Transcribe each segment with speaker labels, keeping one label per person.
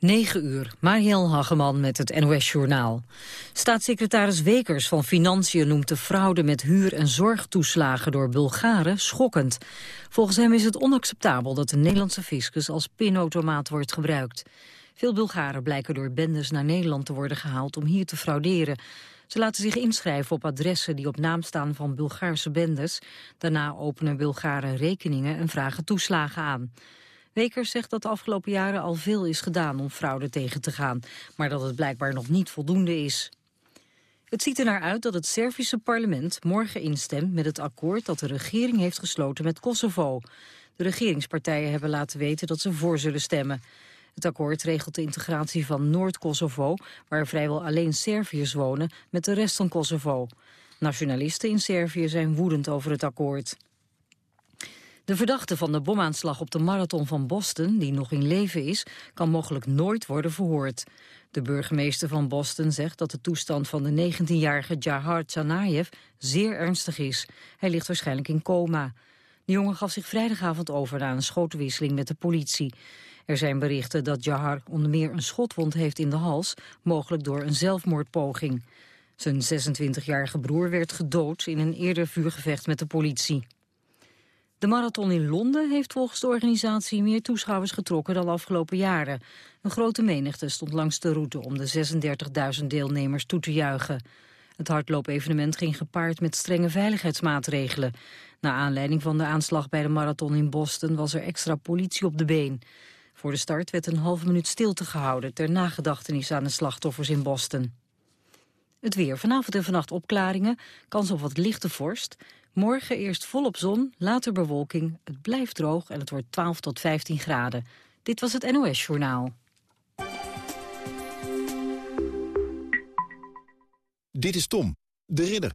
Speaker 1: 9 uur, Marielle Hageman met het NOS-journaal. Staatssecretaris Wekers van Financiën noemt de fraude met huur- en zorgtoeslagen door Bulgaren schokkend. Volgens hem is het onacceptabel dat de Nederlandse fiscus als pinautomaat wordt gebruikt. Veel Bulgaren blijken door bendes naar Nederland te worden gehaald om hier te frauderen. Ze laten zich inschrijven op adressen die op naam staan van Bulgaarse bendes. Daarna openen Bulgaren rekeningen en vragen toeslagen aan. Wekers zegt dat de afgelopen jaren al veel is gedaan om fraude tegen te gaan, maar dat het blijkbaar nog niet voldoende is. Het ziet er naar uit dat het Servische parlement morgen instemt met het akkoord dat de regering heeft gesloten met Kosovo. De regeringspartijen hebben laten weten dat ze voor zullen stemmen. Het akkoord regelt de integratie van Noord-Kosovo, waar vrijwel alleen Serviërs wonen, met de rest van Kosovo. Nationalisten in Servië zijn woedend over het akkoord. De verdachte van de bomaanslag op de marathon van Boston, die nog in leven is, kan mogelijk nooit worden verhoord. De burgemeester van Boston zegt dat de toestand van de 19-jarige Jahar Tsarnaev zeer ernstig is. Hij ligt waarschijnlijk in coma. De jongen gaf zich vrijdagavond over na een schotenwisseling met de politie. Er zijn berichten dat Jahar onder meer een schotwond heeft in de hals, mogelijk door een zelfmoordpoging. Zijn 26-jarige broer werd gedood in een eerder vuurgevecht met de politie. De marathon in Londen heeft volgens de organisatie meer toeschouwers getrokken dan afgelopen jaren. Een grote menigte stond langs de route om de 36.000 deelnemers toe te juichen. Het hardloopevenement ging gepaard met strenge veiligheidsmaatregelen. Na aanleiding van de aanslag bij de marathon in Boston was er extra politie op de been. Voor de start werd een halve minuut stilte gehouden ter nagedachtenis aan de slachtoffers in Boston. Het weer. Vanavond en vannacht opklaringen, kans op wat lichte vorst. Morgen eerst volop zon, later bewolking. Het blijft droog en het wordt 12 tot 15 graden. Dit was het NOS Journaal.
Speaker 2: Dit is Tom, de ridder.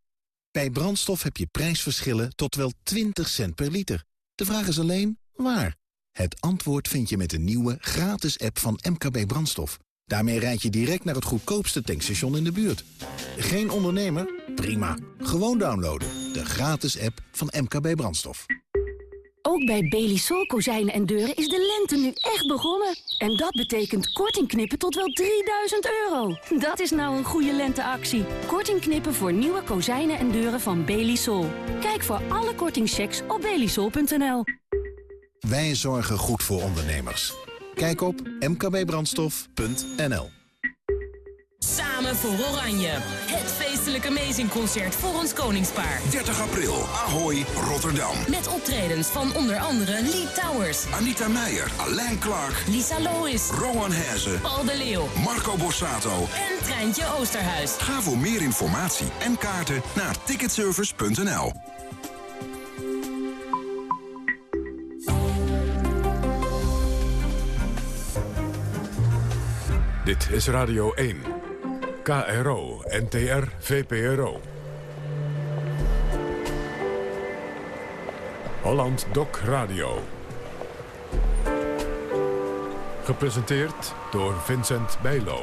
Speaker 2: Bij brandstof heb je prijsverschillen tot wel 20 cent per liter. De vraag is alleen, waar? Het antwoord vind je met de nieuwe gratis app van MKB Brandstof. Daarmee rijd je direct naar het goedkoopste tankstation in de buurt. Geen ondernemer? Prima. Gewoon downloaden. De gratis app van MKB Brandstof.
Speaker 3: Ook bij Belisol kozijnen en deuren is de lente nu echt begonnen. En dat betekent korting knippen tot wel 3000 euro. Dat is nou een goede lenteactie. Korting knippen voor nieuwe kozijnen en deuren van Belisol. Kijk voor alle kortingchecks op belisol.nl.
Speaker 2: Wij zorgen goed voor ondernemers. Kijk op mkbbrandstof.nl
Speaker 4: Samen voor Oranje. Het feestelijke Amazing-concert voor ons koningspaar.
Speaker 5: 30 april, Ahoy, Rotterdam.
Speaker 4: Met optredens van onder andere Lee Towers,
Speaker 5: Anita Meijer, Alain Clark,
Speaker 4: Lisa Lois,
Speaker 5: Rowan Hezen,
Speaker 4: Paul de Leeuw
Speaker 5: Marco Borsato.
Speaker 4: en Treintje Oosterhuis.
Speaker 5: Ga voor meer informatie en kaarten naar ticketservice.nl.
Speaker 6: Dit is Radio 1. KRO, NTR, VPRO. Holland Doc Radio. Gepresenteerd door Vincent Bijlo.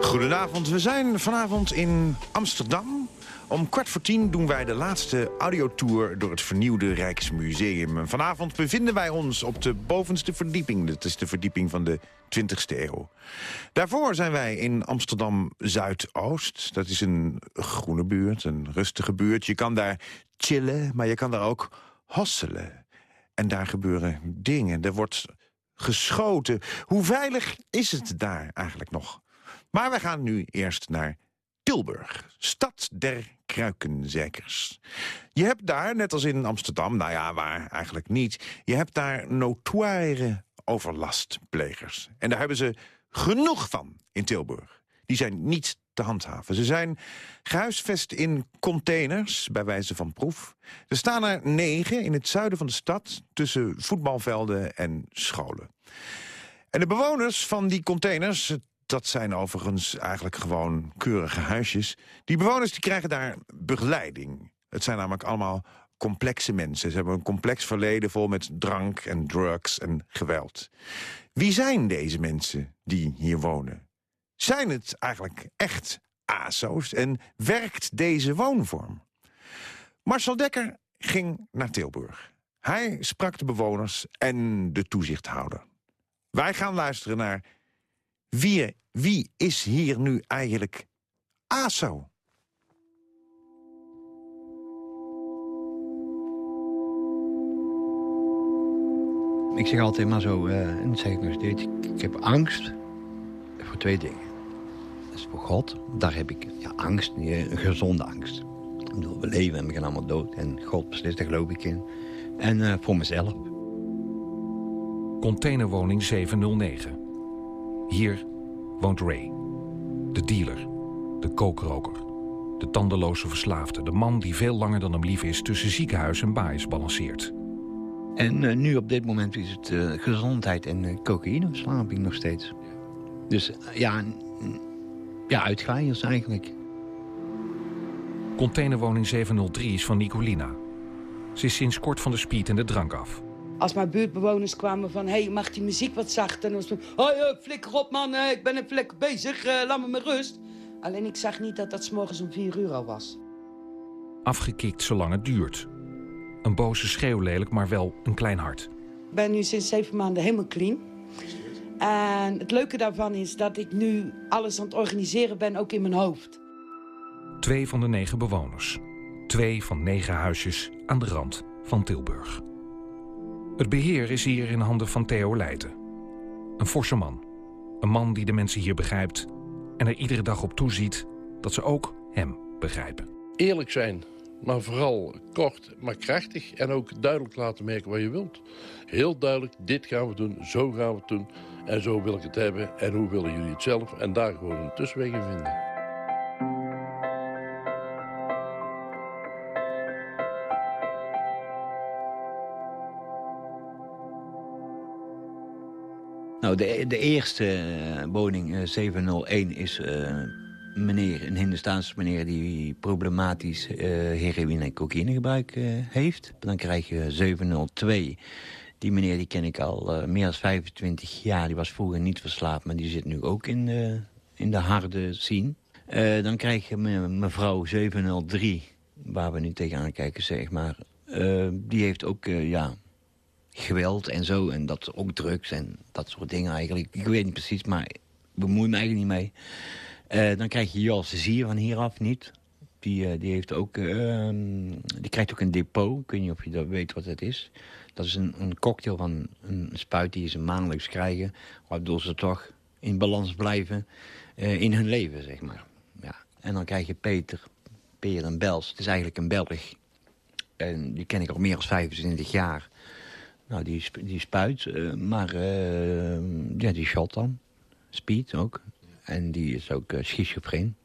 Speaker 7: Goedenavond, we zijn vanavond in Amsterdam. Om kwart voor tien doen wij de laatste audiotour door het vernieuwde Rijksmuseum. En Vanavond bevinden wij ons op de bovenste verdieping. Dat is de verdieping van de 20ste eeuw. Daarvoor zijn wij in Amsterdam-Zuidoost. Dat is een groene buurt, een rustige buurt. Je kan daar chillen, maar je kan daar ook hosselen. En daar gebeuren dingen. Er wordt geschoten. Hoe veilig is het daar eigenlijk nog? Maar we gaan nu eerst naar Tilburg, stad der kruikenzekers. Je hebt daar, net als in Amsterdam, nou ja, waar eigenlijk niet... je hebt daar notoire overlastplegers. En daar hebben ze genoeg van in Tilburg. Die zijn niet te handhaven. Ze zijn gehuisvest in containers, bij wijze van proef. Er staan er negen in het zuiden van de stad... tussen voetbalvelden en scholen. En de bewoners van die containers, dat zijn overigens eigenlijk gewoon keurige huisjes. Die bewoners die krijgen daar begeleiding. Het zijn namelijk allemaal complexe mensen. Ze hebben een complex verleden vol met drank en drugs en geweld. Wie zijn deze mensen die hier wonen? Zijn het eigenlijk echt ASO's en werkt deze woonvorm? Marcel Dekker ging naar Tilburg. Hij sprak de bewoners en de toezichthouder. Wij gaan luisteren naar wie, wie is hier nu eigenlijk ASO?
Speaker 8: Ik zeg altijd maar zo, uh, en dat zeg ik nog steeds, ik, ik, heb angst voor twee dingen. Dat is voor God, daar heb ik ja, angst, een gezonde angst. Ik bedoel, we leven en we gaan allemaal dood en God beslist, daar geloof ik in. En uh, voor mezelf.
Speaker 9: Containerwoning 709. Hier woont Ray. De dealer. De kookroker. De tandeloze verslaafde. De man die veel langer dan hem lief is tussen ziekenhuis en baais balanceert.
Speaker 8: En uh, nu op dit moment is het uh, gezondheid en uh, cocaïneverslaving nog steeds. Dus ja, ja uitgaaiers eigenlijk.
Speaker 9: Containerwoning 703 is van Nicolina. Ze is sinds kort van de speed en de drank af.
Speaker 10: Als mijn buurtbewoners kwamen van... hé, hey, mag die muziek wat zachter? En dan was. Hoi, flikker op man, ik ben even lekker bezig, laat me met rust. Alleen ik zag niet dat dat s morgens om vier uur al was.
Speaker 9: Afgekikt zolang het duurt. Een boze schreeuw lelijk, maar wel een klein hart.
Speaker 10: Ik ben nu sinds zeven maanden helemaal clean. En het leuke daarvan is dat ik nu alles aan het organiseren ben, ook in mijn hoofd.
Speaker 9: Twee van de negen bewoners. Twee van negen huisjes aan de rand van Tilburg. Het beheer is hier in handen van Theo Leijten. Een forse man. Een man die de mensen hier begrijpt... en er iedere dag op toeziet dat ze ook hem begrijpen.
Speaker 11: Eerlijk zijn, maar vooral kort, maar krachtig. En ook duidelijk laten merken wat je wilt. Heel duidelijk, dit gaan we doen, zo gaan we het doen. En zo wil ik het hebben. En hoe willen jullie het zelf? En daar gewoon een tussenweg in vinden.
Speaker 8: Nou, de, de eerste woning, uh, 701, is... Uh, meneer, een Hindustaanse meneer die problematisch uh, heroïne en cocaïnegebruik heeft. Dan krijg je 702. Die meneer die ken ik al meer dan 25 jaar. Die was vroeger niet verslaafd, maar die zit nu ook in de, in de harde scene. dan krijg je me, mevrouw 703, waar we nu tegenaan kijken, zeg maar. die heeft ook, ja, geweld en zo. En dat ook drugs en dat soort dingen eigenlijk. Ik weet niet precies, maar bemoei me eigenlijk niet mee. Uh, dan krijg je Jos Zier van hieraf niet. Die, uh, die, heeft ook, uh, die krijgt ook een depot. Ik weet niet of je dat weet wat dat is. Dat is een, een cocktail van een spuit die ze maandelijks krijgen. Waardoor ze toch in balans blijven uh, in hun leven, zeg maar. Ja. En dan krijg je Peter, Peer en Bels. Het is eigenlijk een Belg. En die ken ik al meer dan 25 jaar. Nou, die, die spuit, maar ja, die shot dan. Speed ook. En die is ook uh, schizofreen.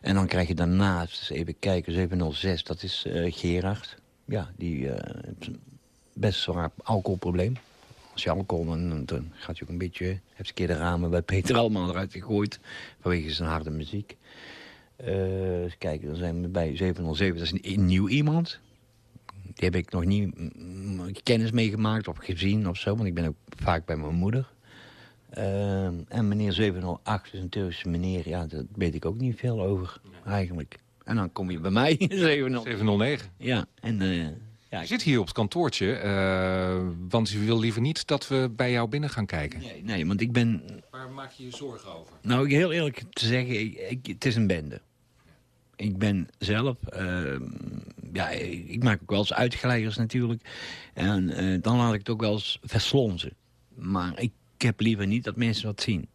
Speaker 8: En dan krijg je daarnaast, even kijken, 706, dat is uh, Gerard. Ja, die uh, best zwaar alcoholprobleem. Als je alcohol, dan, dan gaat je ook een beetje... heeft een keer de ramen bij Peter allemaal eruit gegooid. Vanwege zijn harde muziek. eens kijken, dan zijn we bij 707. Dat is een, nieuw iemand. Die heb ik nog niet kennis meegemaakt of gezien of zo. Want ik ben ook vaak bij mijn moeder. Uh, en meneer 708 is een Turkse meneer. Ja, daar weet ik ook niet veel over, eigenlijk. En dan kom je bij mij,
Speaker 9: 709.
Speaker 8: Ja, en... Uh,
Speaker 9: ja, je zit hier op het kantoortje, uh, want je wil liever niet dat we bij jou binnen gaan kijken.
Speaker 8: Nee, nee want ik ben...
Speaker 9: Waar maak je je zorgen over?
Speaker 8: Nou, heel eerlijk te zeggen, ik, het is een bende. Ik ben zelf, uh, ja, ik maak ook wel eens uitgeleiders natuurlijk. En uh, dan laat ik het ook wel eens verslonzen. Maar ik heb liever niet dat mensen wat zien.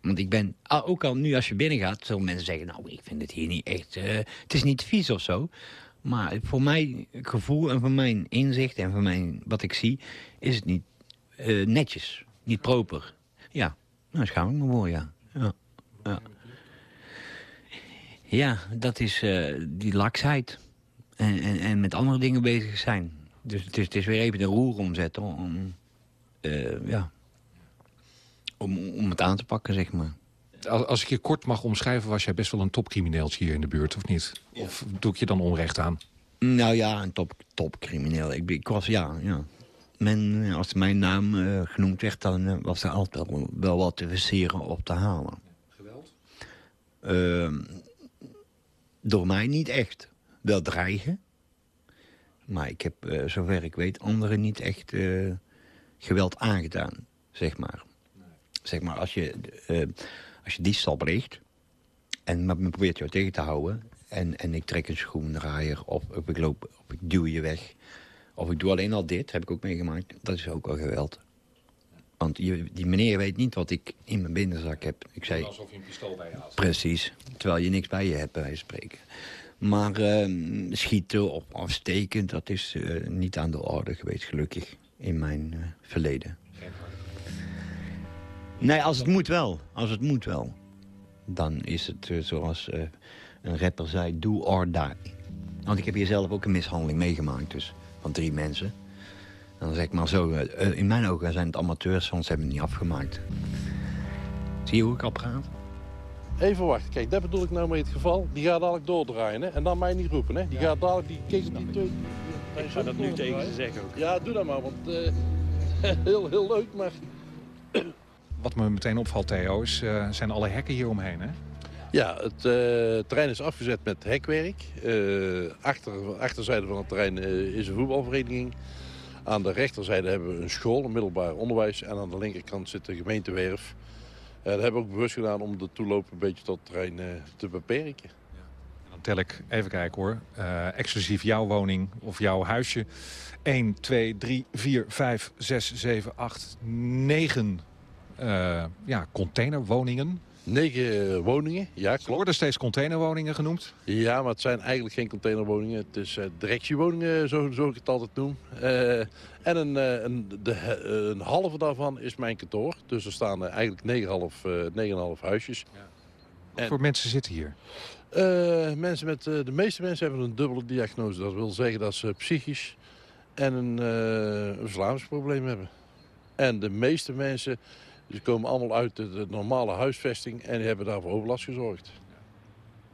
Speaker 8: Want ik ben, ook al nu als je binnen gaat, mensen zeggen... nou, ik vind het hier niet echt... Uh, het is niet vies of zo. Maar voor mijn gevoel en voor mijn inzicht en voor mijn, wat ik zie... is het niet uh, netjes, niet proper. Ja, nou, schaam ik me voor, ja. Ja, ja. Ja dat is uh, die laksheid. En, en, en, met andere dingen bezig zijn. Dus het is, het is weer even de roer omzetten om... ja, om, om het aan te pakken, zeg maar.
Speaker 9: Als ik je kort mag omschrijven, was jij best wel een topcrimineeltje hier in de buurt, of niet? Of doe ik je dan onrecht aan?
Speaker 8: Nou ja, een top, topcrimineel. Ik, ik was, ja, ja. Men, als mijn naam uh, genoemd werd, dan was er altijd wel, wel, wat te versieren op te halen.
Speaker 9: Geweld?
Speaker 8: Door mij niet echt. Wel dreigen. Maar ik heb, uh, zover ik weet, anderen niet echt geweld aangedaan, zeg maar. Zeg maar, als je, uh, als je diefstal pleegt... en men probeert jou tegen te houden... en, en ik trek een schoendraaier of, of ik, loop, of ik duw je weg... of ik doe alleen al dit, heb ik ook meegemaakt... dat is ook al geweld. Want die meneer weet niet wat ik in mijn binnenzak heb. Ik zei,
Speaker 9: Alsof je een pistool bij je had.
Speaker 8: Precies, terwijl je niks bij je hebt, bij wijze van spreken. Maar uh, schieten of afsteken, dat is uh, niet aan de orde geweest, gelukkig, in mijn uh, verleden. Nee, als het moet wel. Als het moet wel. Dan is het uh, zoals een rapper zei, do or die. Want ik heb hier zelf ook een mishandeling meegemaakt, dus van drie mensen. Dan zeg ik maar zo, in mijn ogen zijn het amateurs, want ze hebben het niet afgemaakt. Zie je hoe ik al praat?
Speaker 11: Even wachten, kijk, dat bedoel ik nou met het geval. Die gaat dadelijk doordraaien, hè? En dan mij niet roepen, hè? Die gaat dadelijk, die kijk, die twee...
Speaker 12: Ik ga dat nu tegen ze zeggen ook.
Speaker 11: Ja, doe dat maar, want uh, heel, heel leuk, maar...
Speaker 9: Wat me meteen opvalt, Theo, is, uh, zijn alle hekken hier omheen, hè?
Speaker 11: Ja, het uh, terrein is afgezet met hekwerk. achter, achterzijde van het terrein is een voetbalvereniging. Aan de rechterzijde hebben we een school, een middelbaar onderwijs. En aan de linkerkant zit de gemeentewerf. Uh, dat hebben we ook bewust gedaan om de toeloop een beetje tot het terrein uh, te beperken. Ja.
Speaker 9: Dan tel ik, even kijken hoor, uh, exclusief jouw woning of jouw huisje. 1, 2, 3, 4, 5, 6, 7, 8, 9 ja, containerwoningen.
Speaker 11: Negen woningen, ja klopt.
Speaker 9: Er worden steeds containerwoningen genoemd?
Speaker 11: Ja, maar het zijn eigenlijk geen containerwoningen. Het is uh, directiewoningen, zo, zo ik het altijd noem. Uh, en een, uh, een, de, een halve daarvan is mijn kantoor. Dus er staan eigenlijk 9,5 huisjes. Ja.
Speaker 9: Wat en, voor mensen zitten hier?
Speaker 11: mensen met, de meeste mensen hebben een dubbele diagnose. Dat wil zeggen dat ze psychisch en een, een verslavingsprobleem hebben. En de meeste mensen ze komen allemaal uit de, de, normale huisvesting en hebben daarvoor overlast gezorgd.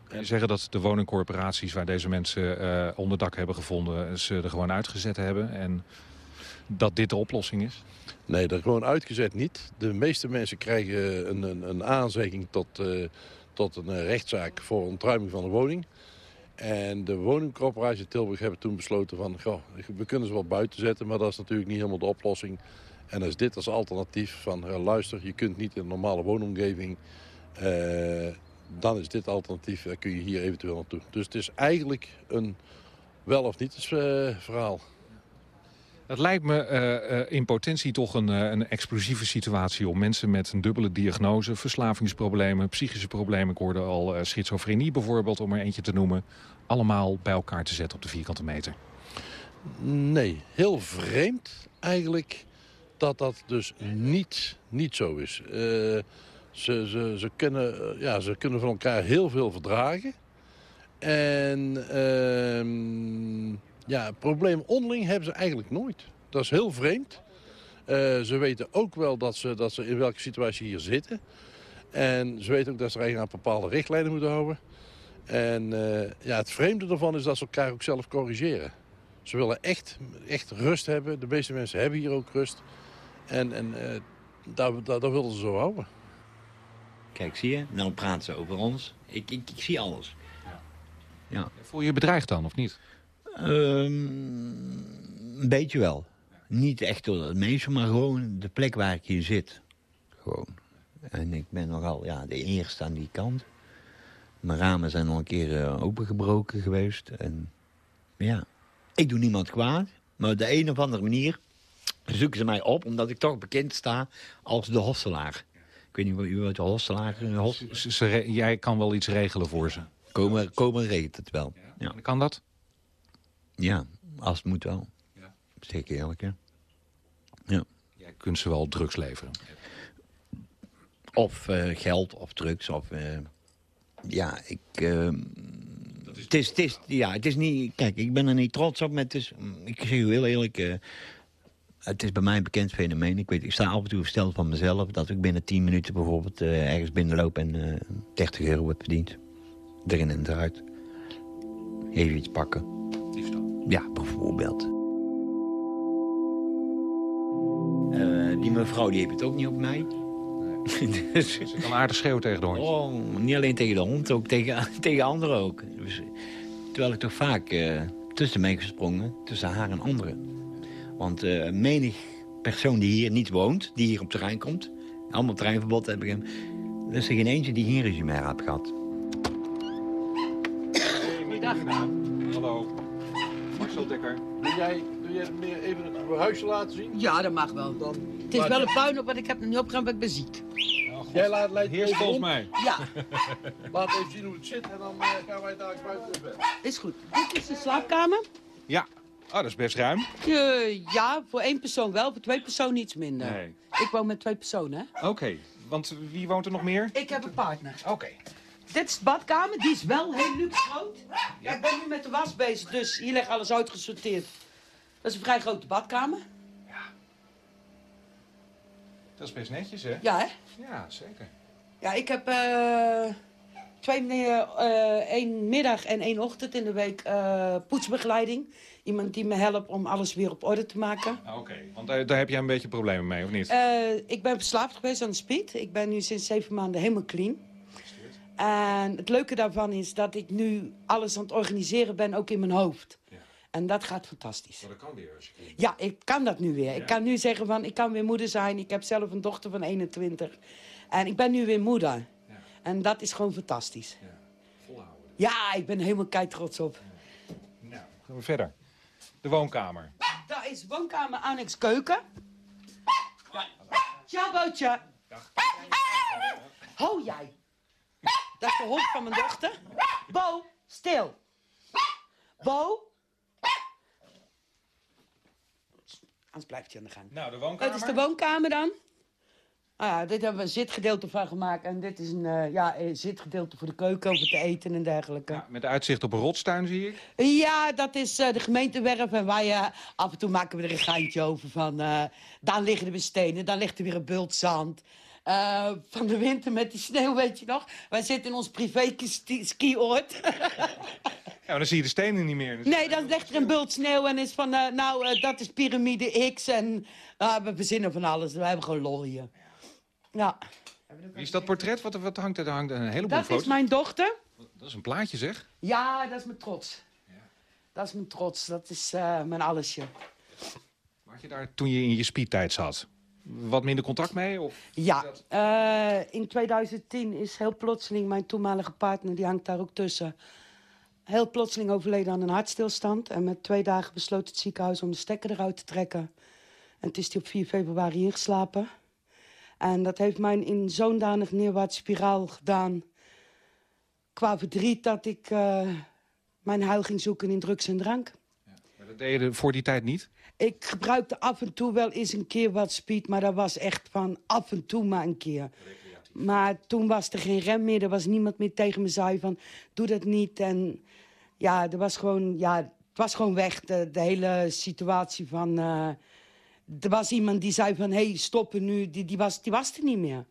Speaker 9: Kun je zeggen dat de woningcorporaties waar deze mensen uh, onderdak hebben gevonden... ze er gewoon uitgezet hebben en dat dit de oplossing is?
Speaker 11: Nee, er gewoon uitgezet niet. De meeste mensen krijgen een, een, een aanzegging tot, uh, tot een rechtszaak voor ontruiming van de woning. En de woningcorporatie Tilburg hebben toen besloten van... Goh, we kunnen ze wel buiten zetten, maar dat is natuurlijk niet helemaal de oplossing... En als dit als alternatief van uh, luister, je kunt niet in een normale woonomgeving, uh, dan is dit alternatief, dan kun je hier eventueel naartoe. Dus het is eigenlijk een wel of niet uh, verhaal.
Speaker 9: Het lijkt me in potentie toch een, een explosieve situatie om mensen met een dubbele diagnose, verslavingsproblemen, psychische problemen, ik hoorde al schizofrenie bijvoorbeeld, om er eentje te noemen, allemaal bij elkaar te zetten op de vierkante meter.
Speaker 11: Nee, heel vreemd eigenlijk dat dat dus niet, niet zo is. Uh, ze, ze, ze, kunnen, ja, ze kunnen van elkaar heel veel verdragen. En uh, ja, probleem onderling hebben ze eigenlijk nooit. Dat is heel vreemd. Uh, ze weten ook wel dat ze, dat ze in welke situatie hier zitten. En ze weten ook dat ze eigenlijk aan bepaalde richtlijnen moeten houden. En ja, het vreemde ervan is dat ze elkaar ook zelf corrigeren. Ze willen echt, echt rust hebben. De meeste mensen hebben hier ook rust. En, en uh, daar, daar, daar wilden ze zo houden.
Speaker 8: Kijk, zie je? Nou praten ze over ons. Ik, ik, ik zie alles. Ja.
Speaker 9: ja. Voel je je bedreigd dan, of niet?
Speaker 8: Um, een beetje wel. Niet echt door het meeste, maar gewoon de plek waar ik hier zit. Gewoon. En ik ben nogal ja, de eerste aan die kant. Mijn ramen zijn al een keer uh, opengebroken geweest. En ja, ik doe niemand kwaad. Maar op de een of andere manier zoeken ze mij op, omdat ik toch bekend sta als de hostelaar. Ik weet niet wat u uit de hostelaar... Host...
Speaker 9: Ze, jij kan wel iets regelen voor ze?
Speaker 8: Komen, komen regelt het wel. Ja.
Speaker 9: Kan dat?
Speaker 8: Ja, als het moet wel. Ja. Zeker eerlijk, ja. ja.
Speaker 9: Jij kunt ze wel drugs leveren?
Speaker 8: Of uh, geld, of drugs, of... Uh, ja, ik... Uh, het is, het is, ja, het is niet... Kijk, ik ben er niet trots op, maar het is... Ik zeg u heel eerlijk het is bij mij een bekend fenomeen. Ik, weet, ik sta af en toe versteld van mezelf... dat ik binnen 10 minuten bijvoorbeeld uh, ergens binnenloop... en uh, 30 euro heb verdiend. Erin en eruit. Even iets pakken.
Speaker 9: Diefstal?
Speaker 8: Ja, bijvoorbeeld. Uh, die mevrouw die heeft het ook niet op mij.
Speaker 9: Nee. dus, Ze kan aardig schreeuwen tegen de hond.
Speaker 8: Oh, niet alleen tegen de hond, ook tegen, tegen anderen ook. Dus, terwijl ik toch vaak tussen mij gesprongen, tussen haar en anderen. Want uh, menig persoon die hier niet woont, die hier op terrein komt... Allemaal treinverbod heb ik hem. Er is er geen eentje die geen ruzie meer heeft gehad.
Speaker 13: Goeiedag. Hallo. Marcel Dekker.
Speaker 11: Doe jij, doe jij meer even het huisje laten zien?
Speaker 10: Ja, dat mag wel.
Speaker 11: Dan
Speaker 10: Het is wel een puin op, want ik heb nog niet opgegaan, want ik ben ziek.
Speaker 11: Jij laat leidt
Speaker 13: Heerst volgens mij.
Speaker 10: Ja,
Speaker 11: Laat even zien hoe het zit en dan eh, gaan wij daar buiten in bed.
Speaker 10: is goed. Dit is de slaapkamer.
Speaker 13: Ja. Oh, dat is best ruim.
Speaker 10: Eh, ja, voor één persoon wel, voor twee personen iets minder.
Speaker 13: Nee.
Speaker 10: Ik woon met twee personen, hè?
Speaker 13: Oké, want wie woont er nog meer?
Speaker 10: Ik heb een partner.
Speaker 13: Oké.
Speaker 10: Dit is de badkamer, die is wel heel luxe groot. Ja, ik ben nu met de was bezig, dus hier ligt alles uitgesorteerd. Dat is een vrij grote badkamer.
Speaker 13: Dat is best netjes, hè?
Speaker 10: Ja, hè?
Speaker 13: Ja, zeker.
Speaker 10: Ja, ik heb eh, twee, eh, één middag en één ochtend in de week eh, poetsbegeleiding. Iemand die me helpt om alles weer op orde te maken.
Speaker 13: Ah, Oké, want daar, daar heb jij een beetje problemen mee, of niet?
Speaker 10: Eh, ik ben verslaafd geweest aan de speed. Ik ben nu sinds zeven maanden helemaal clean. En het leuke daarvan is dat ik nu alles aan het organiseren ben, ook in mijn hoofd. En dat gaat fantastisch.
Speaker 13: dat kan weer als je
Speaker 10: Ja, ik kan dat nu weer. Ik kan nu zeggen van, ik kan weer moeder zijn. Ik heb zelf een dochter van 21. En ik ben nu weer moeder. En dat is gewoon fantastisch.
Speaker 13: volhouden.
Speaker 10: Ja, ik ben helemaal kei trots op.
Speaker 13: Nou, gaan we verder. De woonkamer.
Speaker 10: Daar is woonkamer, annex keuken. Ja. Ciao, Bootje. Ho, jij. Dat is de hond van mijn dochter. Bo, stil. Bo. Anders blijft hij aan de gang.
Speaker 13: Nou, de woonkamer.
Speaker 10: Dat is de woonkamer dan. Ah ja, dit hebben we een zitgedeelte van gemaakt. En dit is een eh, ja, een zitgedeelte voor de keuken, om te eten en dergelijke.
Speaker 13: Met uitzicht op een rotstuin, zie ik.
Speaker 10: Ja, dat is eh, de gemeentewerf. En wij, eh, af en toe maken we er een geintje over van... eh dan liggen er weer stenen, dan ligt er weer een bult zand. Eh, van de winter met die sneeuw, weet je nog? Wij zitten in ons privé ski- skioord.
Speaker 13: Ja, maar dan zie je de stenen niet meer. Dus-
Speaker 10: nee, dan ligt er een bult sneeuw en is van... eh, nou, eh, dat is piramide X en we verzinnen van alles. We hebben gewoon lol hier. Ja,
Speaker 13: Wie is dat portret? Wat, wat hangt er? Er hangt een heleboel
Speaker 10: dat
Speaker 13: foto's.
Speaker 10: is mijn dochter.
Speaker 13: Dat is een plaatje, zeg.
Speaker 10: Ja, dat is mijn trots. Dat is mijn trots. Dat is eh, mijn allesje.
Speaker 13: Had je daar toen je in je speedtijd zat? Wat minder contact mee? Of?
Speaker 10: Ja, eh, in 2010 is heel plotseling mijn toenmalige partner, die hangt daar ook tussen, heel plotseling overleden aan een hartstilstand. En met twee dagen besloot het ziekenhuis om de stekker eruit te trekken. En het is die op 4 februari ingeslapen. En dat heeft mij in zo'n danig neerwaartse spiraal gedaan. Qua verdriet dat ik eh, mijn huil ging zoeken in drugs en drank.
Speaker 13: Maar dat deed je voor die tijd niet?
Speaker 10: Ik gebruikte af en toe wel eens een keer wat speed, maar dat was echt van af en toe maar een keer. Maar toen was er geen rem meer, er was niemand meer tegen me zei van doe dat niet. En ja, er was gewoon, ja, het was gewoon weg, de, de hele situatie van... eh, er was iemand die zei van, hé, hey, stoppen nu, die, die, was, die was er niet meer.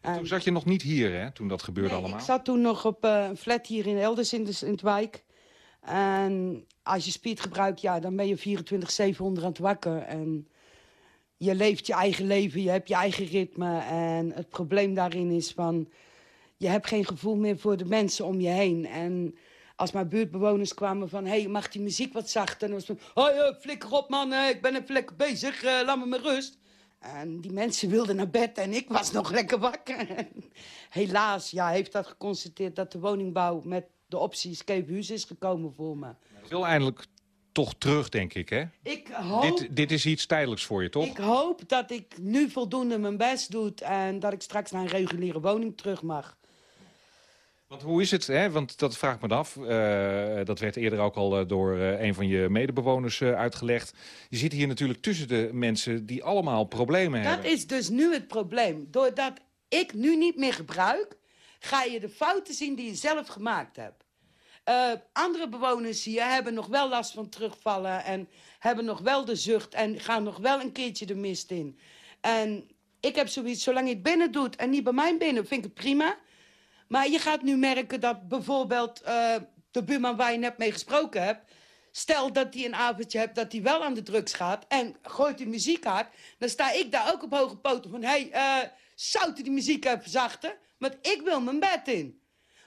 Speaker 13: Toen zat je nog niet hier, hè? Toen dat gebeurde
Speaker 10: Nee,
Speaker 13: allemaal?
Speaker 10: Ik zat toen nog op eh, een flat hier in Elders in, de, in het wijk. En als je speed gebruikt, ja, dan ben je 24-7 onder aan het wakker. En je leeft je eigen leven, je hebt je eigen ritme. En het probleem daarin is van... je hebt geen gevoel meer voor de mensen om je heen. En als mijn buurtbewoners kwamen van... hé, hey, mag die muziek wat zachter? En dan was van... hoi, eh, flikker op man, eh, ik ben even lekker bezig, eh, laat me maar rust. En die mensen wilden naar bed en ik was nog lekker wakker. Helaas ja, heeft dat geconstateerd dat de woningbouw met de optie escape huis is gekomen voor me.
Speaker 13: Het wil eindelijk toch terug, denk ik, hè?
Speaker 10: Ik hoop,
Speaker 13: Dit, dit is iets tijdelijks voor je, toch?
Speaker 10: ik hoop dat ik nu voldoende mijn best doe en dat ik straks naar een reguliere woning terug mag.
Speaker 13: Want hoe is het, hè? want dat vraag ik me af. Eh, dat werd eerder ook al eh, door eh, een van je medebewoners uitgelegd. Je zit hier natuurlijk tussen de mensen die allemaal problemen
Speaker 10: Dat
Speaker 13: hebben.
Speaker 10: is dus nu het probleem. Doordat ik nu niet meer gebruik, ga je de fouten zien die je zelf gemaakt hebt. Andere bewoners hier hebben nog wel last van terugvallen en hebben nog wel de zucht en gaan nog wel een keertje de mist in. En ik heb zoiets, zolang je het binnen doet en niet bij mij binnen, vind ik het prima. Maar je gaat nu merken dat bijvoorbeeld eh, de buurman waar je net mee gesproken hebt... stel dat hij een avondje hebt dat hij wel aan de drugs gaat... en gooit die muziek hard, dan sta ik daar ook op hoge poten van... hé, hey, eh, zouten die muziek even zachter, want ik wil mijn bed in.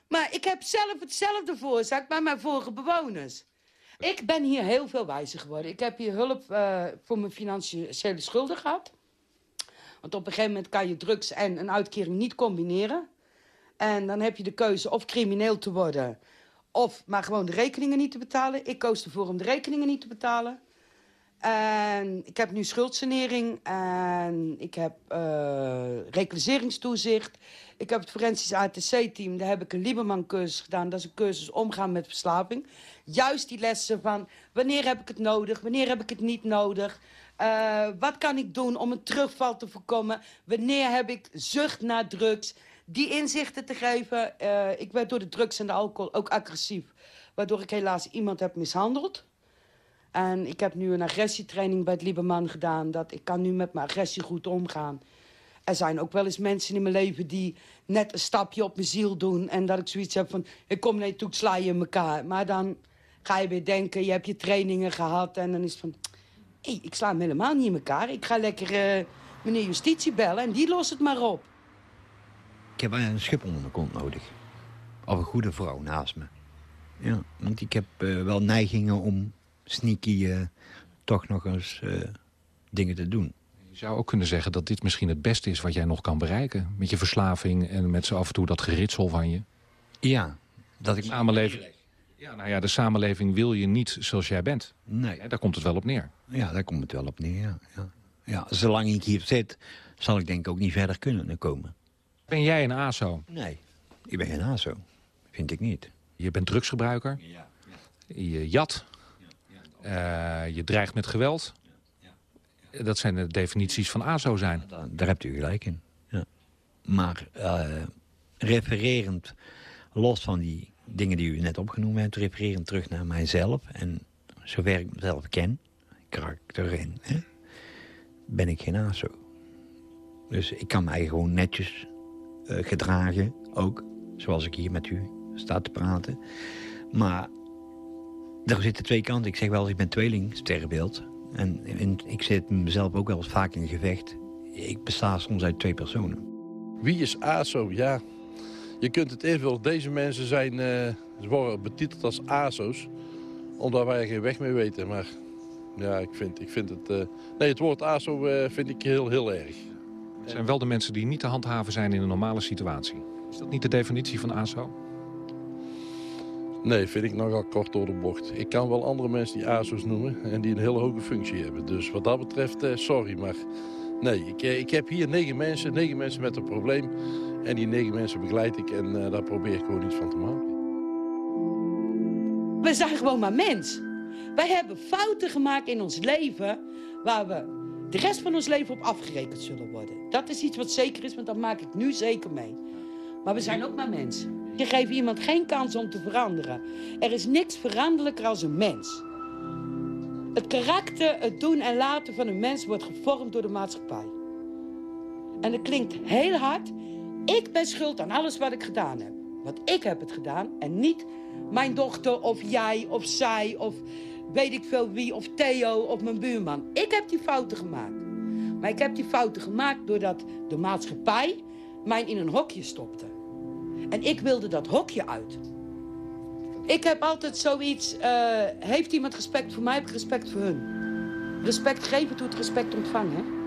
Speaker 10: Maar ik heb zelf hetzelfde veroorzaakt bij mijn vorige bewoners. Ik ben hier heel veel wijzer geworden. Ik heb hier hulp eh, voor mijn financiële schulden gehad. Want op een gegeven moment kan je drugs en een uitkering niet combineren. En dan heb je de keuze of crimineel te worden... of maar gewoon de rekeningen niet te betalen. Ik koos ervoor om de rekeningen niet te betalen. En ik heb nu schuldsanering en ik heb uh. Ik heb het forensisch ATC-team, daar heb ik een Lieberman-cursus gedaan. Dat is een cursus omgaan met verslaving. Juist die lessen van wanneer heb ik het nodig, wanneer heb ik het niet nodig... Uh, wat kan ik doen om een terugval te voorkomen? Wanneer heb ik zucht naar drugs? Die inzichten te geven. Uh, ik werd door de drugs en de alcohol ook agressief. Waardoor ik helaas iemand heb mishandeld. En ik heb nu een agressietraining bij het Lieberman gedaan. Dat ik kan nu met mijn agressie goed omgaan. Er zijn ook wel eens mensen in mijn leven die net een stapje op mijn ziel doen. En dat ik zoiets heb van, ik kom je toe, ik sla je in elkaar. Maar dan ga je weer denken, je hebt je trainingen gehad. En dan is het van, hey, ik sla hem helemaal niet in elkaar. Ik ga lekker uh, meneer justitie bellen en die lost het maar op.
Speaker 8: Ik heb een schip onder mijn kont nodig. Of een goede vrouw naast me. Ja, want ik heb uh, wel neigingen om sneaky uh, toch nog eens uh, dingen te doen.
Speaker 13: Je zou ook kunnen zeggen dat dit misschien het beste is wat jij nog kan bereiken. Met je verslaving en met zo af en toe dat geritsel van je.
Speaker 8: Ja, dat ik...
Speaker 13: Samenleving, ja, nou ja, de samenleving wil je niet zoals jij bent.
Speaker 8: Nee.
Speaker 13: Daar komt het wel op neer.
Speaker 8: Ja, daar komt het wel op neer, ja. ja. ja zolang ik hier zit, zal ik denk ik ook niet verder kunnen komen.
Speaker 13: Ben jij een ASO?
Speaker 8: Nee, ik ben geen ASO. Vind ik niet.
Speaker 13: Je bent drugsgebruiker?
Speaker 8: Ja.
Speaker 13: Je jat? Uh, je dreigt met geweld. Dat zijn de definities van ASO zijn.
Speaker 8: Daar, daar hebt u gelijk in. Ja. Maar uh, refererend, los van die dingen die u net opgenoemd hebt... refererend terug naar mijzelf en zover ik mezelf ken, karakter en... Hè, ben ik geen ASO. Dus ik kan mij gewoon netjes gedragen, ook. Zoals ik hier met u sta te praten. Maar er zitten twee kanten. Ik zeg wel, ik ben tweeling, sterrenbeeld. En, ik zit mezelf ook wel eens vaak in gevecht. Ik besta soms uit twee personen.
Speaker 11: Wie is ASO? Ja, je kunt het invullen. Deze mensen zijn, uh, ze worden betiteld als ASO's. Omdat wij geen weg mee weten. Maar ja, ik vind, ik vind het... Uh, nee, het woord ASO vind ik heel, heel erg.
Speaker 13: Het zijn wel de mensen die niet te handhaven zijn in een normale situatie. Is dat niet de definitie van ASO?
Speaker 11: Nee, vind ik nogal kort door de bocht. Ik kan wel andere mensen die ASO's noemen en die een hele hoge functie hebben. Dus wat dat betreft, eh, sorry, maar nee. Ik, eh, ik heb hier negen mensen, negen mensen met een probleem. En die negen mensen begeleid ik en uh, daar probeer ik gewoon iets van te maken.
Speaker 10: We zijn gewoon maar mens. Wij hebben fouten gemaakt in ons leven waar we de rest van ons leven op afgerekend zullen worden. Dat is iets wat zeker is, want dat maak ik nu zeker mee. Maar we zijn ook maar mensen. Je geeft iemand geen kans om te veranderen. Er is niks veranderlijker als een mens. Het karakter, het doen en laten van een mens wordt gevormd door de maatschappij. En dat klinkt heel hard. Ik ben schuld aan alles wat ik gedaan heb. Want ik heb het gedaan en niet mijn dochter of jij of zij of weet ik veel wie of Theo of mijn buurman. Ik heb die fouten gemaakt. Maar ik heb die fouten gemaakt doordat de maatschappij mij in een hokje stopte. En ik wilde dat hokje uit. Ik heb altijd zoiets, uh, heeft iemand respect voor mij, heb ik respect voor hun. Respect geven doet respect ontvangen.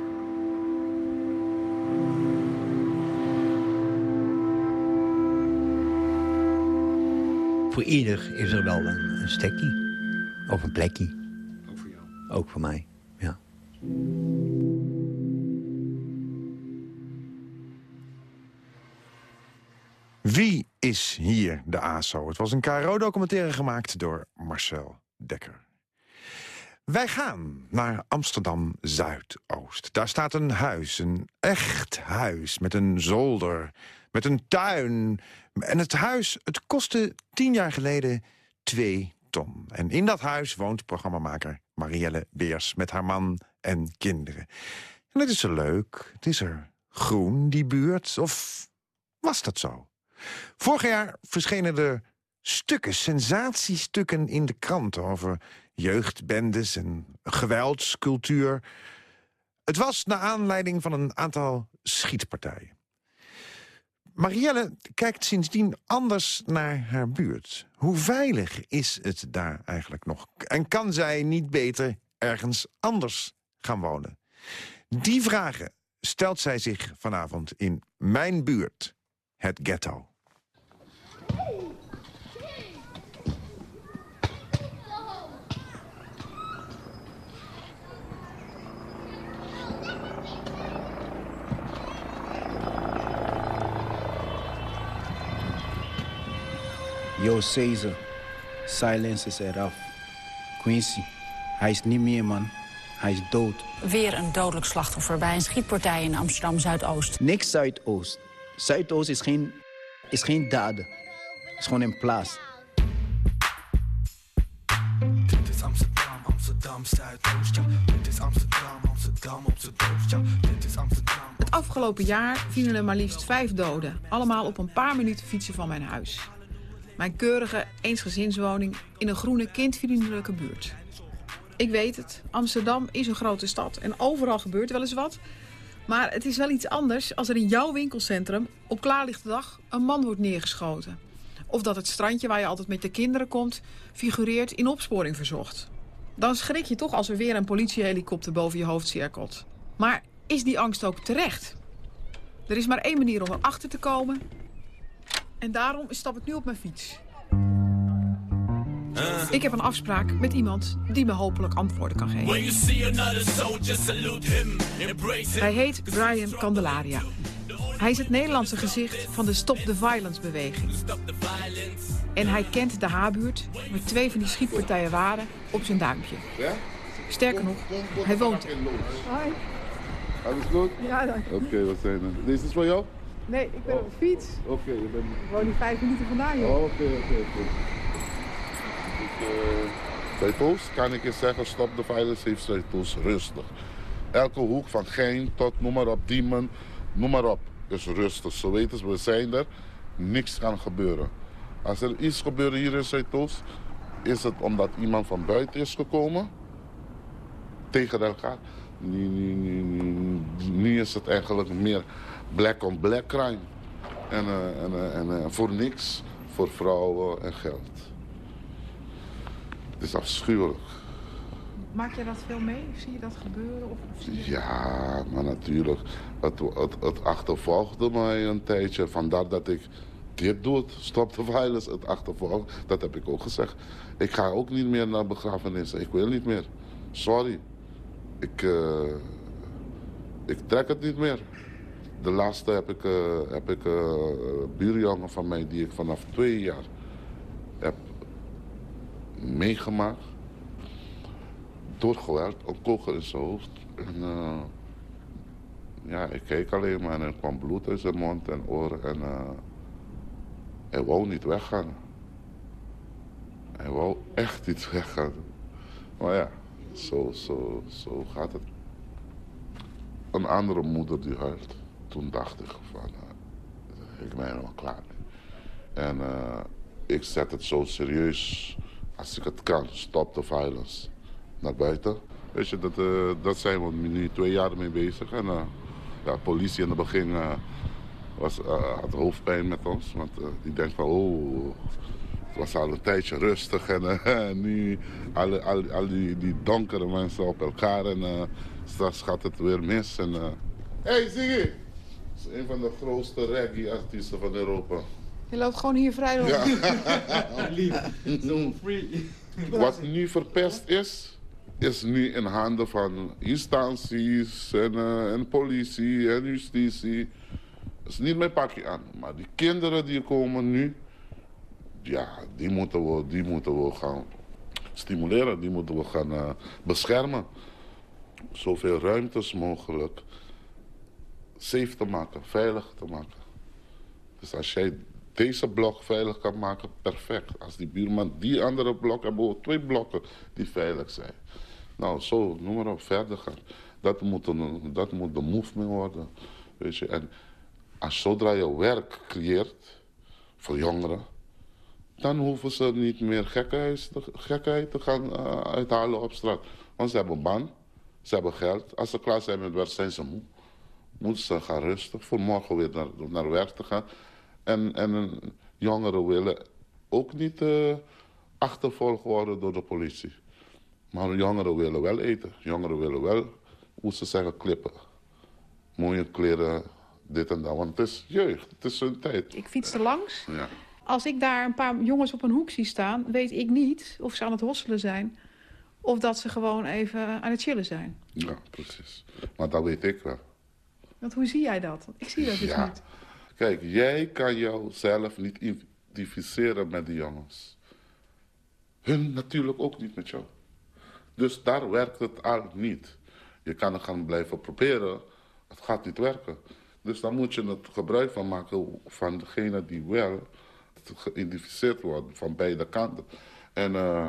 Speaker 8: Voor ieder is er wel een, een stekkie. Of een plekje.
Speaker 13: Ook voor jou?
Speaker 8: Ook voor mij, ja.
Speaker 7: Wie is hier de ASO? Het was een KRO-documentaire gemaakt door Marcel Dekker. Wij gaan naar Amsterdam Zuidoost. Daar staat een huis, een echt huis, met een zolder, met een tuin. En het huis, het kostte tien jaar geleden 2 en in dat huis woont programmamaker Marielle Beers met haar man en kinderen. En het is er leuk, het is er groen, die buurt, of was dat zo? Vorig jaar verschenen er stukken, sensatiestukken in de krant... over jeugdbendes en geweldscultuur. Het was naar aanleiding van een aantal schietpartijen. Marielle kijkt sindsdien anders naar haar buurt. Hoe veilig is het daar eigenlijk nog? En kan zij niet beter ergens anders gaan wonen? Die vragen stelt zij zich vanavond in mijn buurt, het ghetto.
Speaker 14: Yo, Caesar. Silence is eraf. Quincy, hij is niet meer, man. Hij is dood.
Speaker 15: Weer een dodelijk slachtoffer bij een schietpartij in Amsterdam-Zuidoost.
Speaker 14: Niks Zuidoost. Zuidoost is geen, is geen daden. Het is gewoon een plaats.
Speaker 16: Dit is Amsterdam, Amsterdam, Zuidoost, ja. Dit is Amsterdam, Amsterdam, op z'n doos, ja. Dit is Amsterdam.
Speaker 17: Het afgelopen jaar vielen er maar liefst vijf doden. Allemaal op een paar minuten fietsen van mijn huis. Mijn keurige eensgezinswoning in een groene kindvriendelijke buurt. Ik weet het, Amsterdam is een grote stad en overal gebeurt wel eens wat. Maar het is wel iets anders als er in jouw winkelcentrum op klaarlichte dag een man wordt neergeschoten. Of dat het strandje waar je altijd met de kinderen komt figureert in opsporing verzocht. Dan schrik je toch als er weer een politiehelikopter boven je hoofd cirkelt. Maar is die angst ook terecht? Er is maar één manier om erachter te komen. En daarom stap ik nu op mijn fiets. Ik heb een afspraak met iemand die me hopelijk antwoorden kan geven.
Speaker 16: Soldier.
Speaker 17: Hij heet Brian Candelaria. Hij is het Nederlandse gezicht van de Stop the Violence beweging. En hij kent de Haarbuurt, waar twee van die schietpartijen waren, op zijn duimpje. Sterker nog, hij woont er.
Speaker 18: Hoi.
Speaker 19: Alles goed?
Speaker 18: Ja, dank.
Speaker 19: Oké, wat zijn er? Deze is voor jou?
Speaker 18: Nee, ik ben op een fiets.
Speaker 19: Oké, je bent...
Speaker 18: Ik woon hier vijf minuten vandaan, joh.
Speaker 19: Oh, Oké, oké, oké. Eh, Zuidoost kan ik je zeggen, Stop the Violence heeft Zuidoost rustig. Elke hoek van Gein tot noem maar op, Diemen, noem maar op, is rustig. Zo weten ze, we zijn er, niks kan gebeuren. Als er iets gebeurt hier in Zuidoost, is het omdat iemand van buiten is gekomen tegen elkaar. Nu, nu, nu, nu, nu is het eigenlijk meer black on black crime. En, eh, en, eh, en eh, voor niks, voor vrouwen en geld. Het is afschuwelijk.
Speaker 17: Maak je dat veel mee? Zie je dat gebeuren? Of, zie je...
Speaker 19: Ja, maar natuurlijk. Het, het, het achtervolgde mij een tijdje. Vandaar dat ik dit doe. Stop the violence. Het achtervolgt. Dat heb ik ook gezegd. Ik ga ook niet meer naar begrafenissen. Ik wil niet meer. Sorry. Ik, ik trek het niet meer. De laatste heb ik, eh, heb ik een buurjongen van mij die ik vanaf twee jaar heb meegemaakt. Doorgewerkt, een kogel in zijn hoofd. En, eh, ja, ik keek alleen maar en er kwam bloed in zijn mond en oren. En hij wou niet weggaan. Hij wou echt niet weggaan. Maar ja, zo, zo, zo gaat het. Een andere moeder die huilt. Toen dacht ik van, eh, ik ben wel klaar. En eh, ik zet het zo serieus als ik het kan. Stop the violence. Naar buiten. Weet je, dat, eh, dat zijn we nu twee jaar mee bezig. En ja, politie in het begin was, had hoofdpijn met ons. Want die denkt van, oh, het was al een tijdje rustig. En nu al, al, al die, die donkere mensen op elkaar. En straks gaat het weer mis. En, hey, Ziggy! Is een van de grootste reggae-artiesten van Europa.
Speaker 17: Je loopt gewoon hier vrij rond.
Speaker 19: Ja. Lief. Zo free. Wat nu verpest is, is nu in handen van instanties en, uh, en politie en justitie. Dat is niet mijn pakje aan. Maar die kinderen die komen nu, ja, die moeten we, die moeten we gaan stimuleren. Die moeten we gaan uh, beschermen. Zoveel ruimtes mogelijk safe te maken, veilig te maken. Dus als jij deze blok veilig kan maken, perfect. Als die buurman die andere blok hebben, we twee blokken die veilig zijn. Nou, zo, noem maar op, verder gaan. Dat moet, een, dat moet de movement worden. Weet je. En als zodra je werk creëert voor jongeren, dan hoeven ze niet meer gekheid te, gekheid te gaan uh, uithalen op straat. Want ze hebben baan, ze hebben geld. Als ze klaar zijn met werk, zijn ze moe. Moeten ze gaan rusten voor morgen weer naar, naar werk te gaan. En, en jongeren willen ook niet uh, achtervolgd worden door de politie. Maar jongeren willen wel eten. Jongeren willen wel, hoe ze zeggen, klippen. mooie kleren, dit en dat. Want het is jeugd, het is hun tijd.
Speaker 17: Ik fiets er langs.
Speaker 19: Ja.
Speaker 17: Als ik daar een paar jongens op een hoek zie staan... weet ik niet of ze aan het hosselen zijn... of dat ze gewoon even aan het chillen zijn.
Speaker 19: ja, precies. Maar dat weet ik wel.
Speaker 17: Want hoe zie jij dat? Want ik zie dat dus
Speaker 19: Ja.
Speaker 17: niet.
Speaker 19: Kijk, jij kan jouzelf niet identificeren met die jongens. Hun natuurlijk ook niet met jou. Dus daar werkt het al niet. Je kan het gaan blijven proberen, het gaat niet werken. Dus dan moet je het gebruik van maken van degene die wel geïdentificeerd worden, van beide kanten. En eh,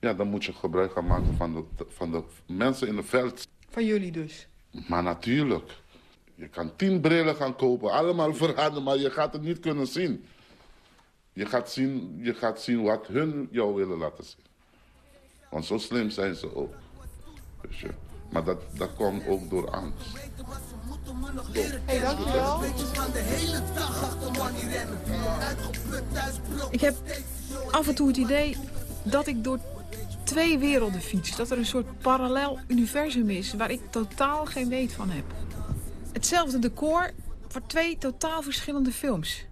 Speaker 19: ja, dan moet je gebruik gaan maken van de, van de mensen in het veld.
Speaker 17: Van jullie dus.
Speaker 19: Maar natuurlijk, je kan tien brillen gaan kopen, allemaal verhalen, maar je gaat het niet kunnen zien. Je gaat zien, je gaat zien wat hun jou willen laten zien. Want zo slim zijn ze ook. Maar dat, dat komt ook door angst.
Speaker 17: Ik heb af en toe het idee dat ik door twee werelden fiets. Dat er een soort parallel universum is waar ik totaal geen weet van heb. Hetzelfde decor voor twee totaal verschillende films.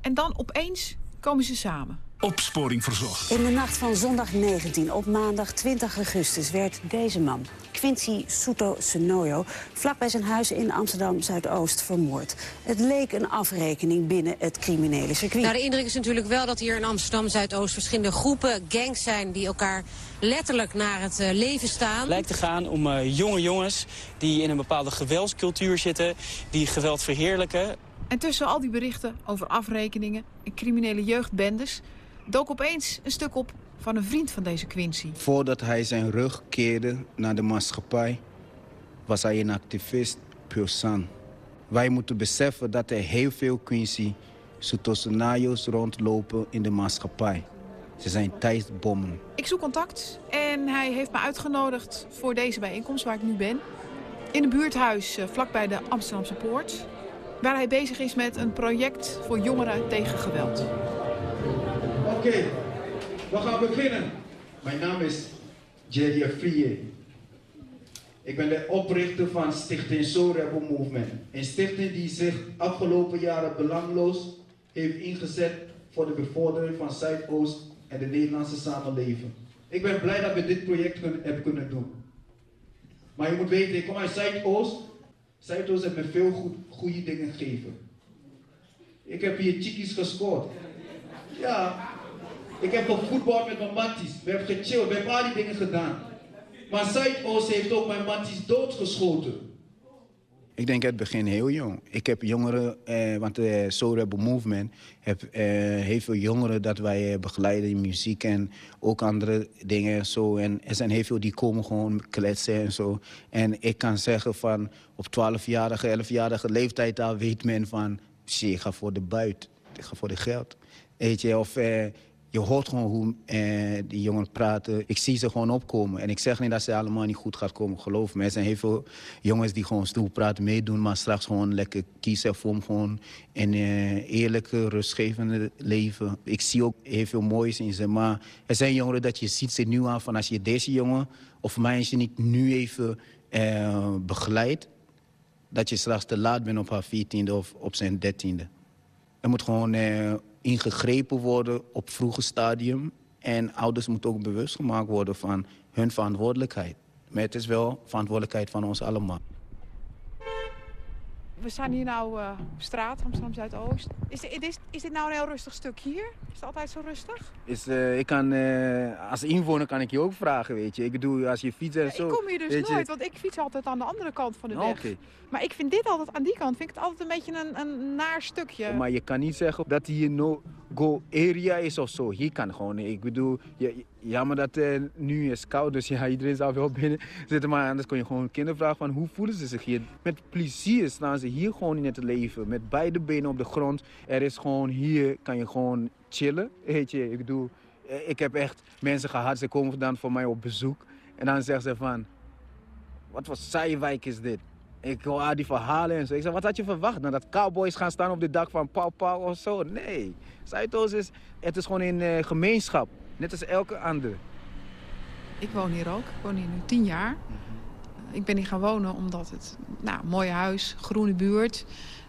Speaker 17: En dan opeens komen ze samen.
Speaker 20: Opsporing verzocht.
Speaker 21: In de nacht van zondag 19 op maandag 20 augustus werd deze man, Quincy Souto Senoyo, vlakbij zijn huis in Amsterdam-Zuidoost vermoord. Het leek een afrekening binnen het criminele circuit.
Speaker 22: Nou, de indruk is natuurlijk wel dat hier in Amsterdam-Zuidoost verschillende groepen, gangs zijn die elkaar letterlijk naar het eh, leven staan.
Speaker 23: lijkt te gaan om eh, jonge jongens die in een bepaalde geweldscultuur zitten, die geweld verheerlijken.
Speaker 17: En tussen al die berichten over afrekeningen en criminele jeugdbendes... dook opeens een stuk op van een vriend van deze Quincy.
Speaker 14: Voordat hij zijn rug keerde naar de maatschappij, was hij een activist sang. Wij moeten beseffen dat er heel veel Quincy Sutosenayo's rondlopen in de maatschappij. Ze zijn tijdbommen.
Speaker 17: Ik zoek contact en hij heeft me uitgenodigd voor deze bijeenkomst waar ik nu ben. In een buurthuis eh, vlakbij de Amsterdamse Poort. Waar hij bezig is met een project voor jongeren tegen geweld.
Speaker 24: Oké, we gaan beginnen. Mijn naam is Jerry Afriye. Ik ben de oprichter van Stichting Soul Rebel Movement. Een stichting die zich afgelopen jaren belangloos heeft ingezet voor de bevordering van Zuidoost en de Nederlandse samenleving. Ik ben blij dat we dit project hebben kunnen doen. Maar je moet weten, ik kom uit Zuidoost. Zuidoost heeft me veel goed, goede dingen gegeven. Ik heb hier chickies gescoord. Ja, ik heb gevoetbald met mijn matties. We hebben gechilled, we hebben al die dingen gedaan. Maar Zuidoost heeft ook mijn matties doodgeschoten.
Speaker 14: Ik denk het begin heel jong. Ik heb jongeren, eh, want de eh, Soul Rebel Movement heb eh, heel veel jongeren dat wij eh, begeleiden in muziek en ook andere dingen en zo. En er zijn heel veel die komen gewoon kletsen en zo. En ik kan zeggen van op 12-jarige, 11-jarige leeftijd daar weet men van, shit, ik ga voor de buit, ik ga voor de geld. Weet je, of eh, je hoort gewoon hoe eh, die jongen praten. Ik zie ze gewoon opkomen. En ik zeg niet dat ze allemaal niet goed gaat komen, geloof me. Er zijn heel veel jongens die gewoon stoel praten, meedoen... maar straks gewoon lekker kiezen voor gewoon een eh, eerlijke, rustgevende leven. Ik zie ook heel veel moois in ze. Maar er zijn jongeren dat je ziet ze nu aan van... als je deze jongen of meisje niet nu even eh, begeleidt... dat je straks te laat bent op haar 14e of op zijn 13e. Er moet gewoon eh, ingegrepen worden op vroege stadium. En ouders moeten ook bewust gemaakt worden van hun verantwoordelijkheid. Maar het is wel verantwoordelijkheid van ons allemaal.
Speaker 17: We staan hier nou eh, op straat, Amsterdam-Zuidoost. Is, dit- is, is dit nou een heel rustig stuk hier? Is het altijd zo rustig?
Speaker 14: Is, eh, ik kan, eh, als inwoner kan ik je ook vragen, weet je. Ik bedoel, als je fietst en zo...
Speaker 17: ik kom hier dus
Speaker 14: je.
Speaker 17: nooit, want ik fiets altijd aan de andere kant van de
Speaker 14: Oh,
Speaker 17: weg. Maar ik vind dit altijd aan die kant, vind ik het altijd een beetje een, een naar stukje.
Speaker 14: Maar je kan niet zeggen dat hier no-go area is of zo. Hier kan gewoon, ik bedoel, je, jammer dat het nu is koud, dus ja, iedereen zou wel binnen zitten. Maar anders kon je gewoon kinderen vragen van hoe voelen ze zich hier. Met plezier staan ze hier gewoon in het leven, met beide benen op de grond. Er is gewoon, hier kan je gewoon chillen, weet je. Ik bedoel, eh, ik heb echt mensen gehad, ze komen dan voor mij op bezoek. En dan zeggen ze van, wat voor saaie wijk is dit? Ik hoor die verhalen en zo. Ik zeg, wat had je verwacht? Nou, dat cowboys gaan staan op de dak van Pau Pau of zo? Nee. Zuidoost is, het is gewoon een eh, gemeenschap. Net als elke andere.
Speaker 17: Ik woon hier ook. Ik woon hier nu tien jaar. Ik ben hier gaan wonen omdat het nou, mooi huis, groene buurt,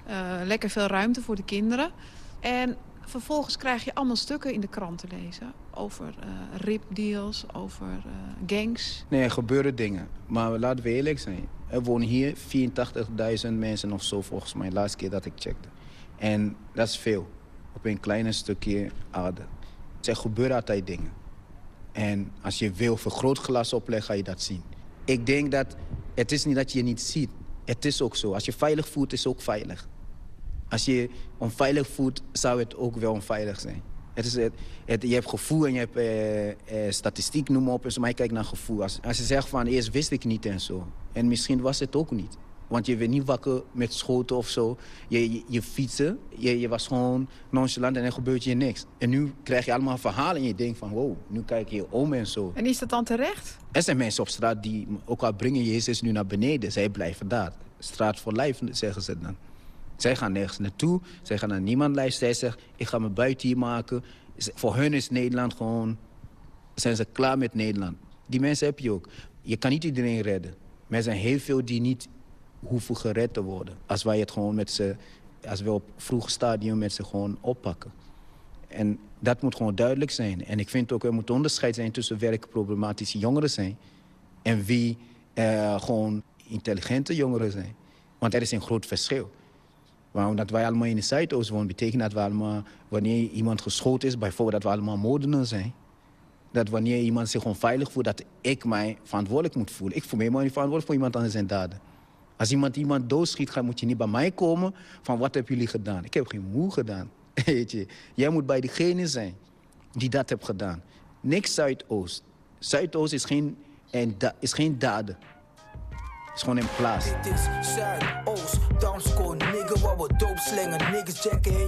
Speaker 17: uh, lekker veel ruimte voor de kinderen. En vervolgens krijg je allemaal stukken in de krant te lezen over uh, ripdeals, over uh, gangs.
Speaker 14: Nee, er gebeuren dingen. Maar laten we eerlijk zijn. Er wonen hier 84.000 mensen of zo volgens mij, de laatste keer dat ik checkte. En dat is veel. Op een klein stukje aarde. Er gebeuren altijd dingen. En als je veel vergrootglas oplegt, ga je dat zien. Ik denk dat het is niet dat je niet ziet. Het is ook zo. Als je veilig voelt, is het ook veilig. Als je onveilig voelt, zou het ook wel onveilig zijn. Het is het, je hebt gevoel en je hebt eh, eh, statistiek, noem maar op. Maar je kijkt naar gevoel. Als, als je zegt van eerst wist ik niet en zo. En misschien was het ook niet. Want je werd niet wakker met schoten of zo. Je, je, je fietsen, je, je was gewoon nonchalant en er gebeurt je niks. En nu krijg je allemaal verhalen en je denkt van wow, nu kijk je om en zo.
Speaker 17: En is dat dan terecht?
Speaker 14: Er zijn mensen op straat die, ook al brengen Jezus nu naar beneden, zij blijven daar. Straat voor lijf, zeggen ze dan. Zij gaan nergens naartoe, zij gaan naar niemand luisteren. Zij zeggen, ik ga me buiten hier maken. Voor hun is Nederland gewoon, zijn ze klaar met Nederland. Die mensen heb je ook. Je kan niet iedereen redden. Maar er zijn heel veel die niet hoeven gered te worden. Als wij het gewoon met ze, als we op vroeg stadium met ze gewoon oppakken. En dat moet gewoon duidelijk zijn. En ik vind ook, er moet onderscheid zijn tussen werkproblematische jongeren zijn... en wie uh, gewoon intelligente jongeren zijn. Want er is een groot verschil. Maar omdat wij allemaal in de Zuidoost wonen... betekent dat we allemaal, wanneer iemand geschoten is... bijvoorbeeld dat we allemaal moordenaars zijn. Dat wanneer iemand zich onveilig voelt... dat ik mij verantwoordelijk moet voelen. Ik voel me helemaal niet verantwoordelijk voor iemand anders zijn daden. Als iemand iemand doodschiet, moet je niet bij mij komen... van wat hebben jullie gedaan? Ik heb geen moe gedaan. Weet je. Jij moet bij degene zijn die dat heeft gedaan. Niks Zuidoost. Zuidoost is geen, is geen daden is gewoon in plaats.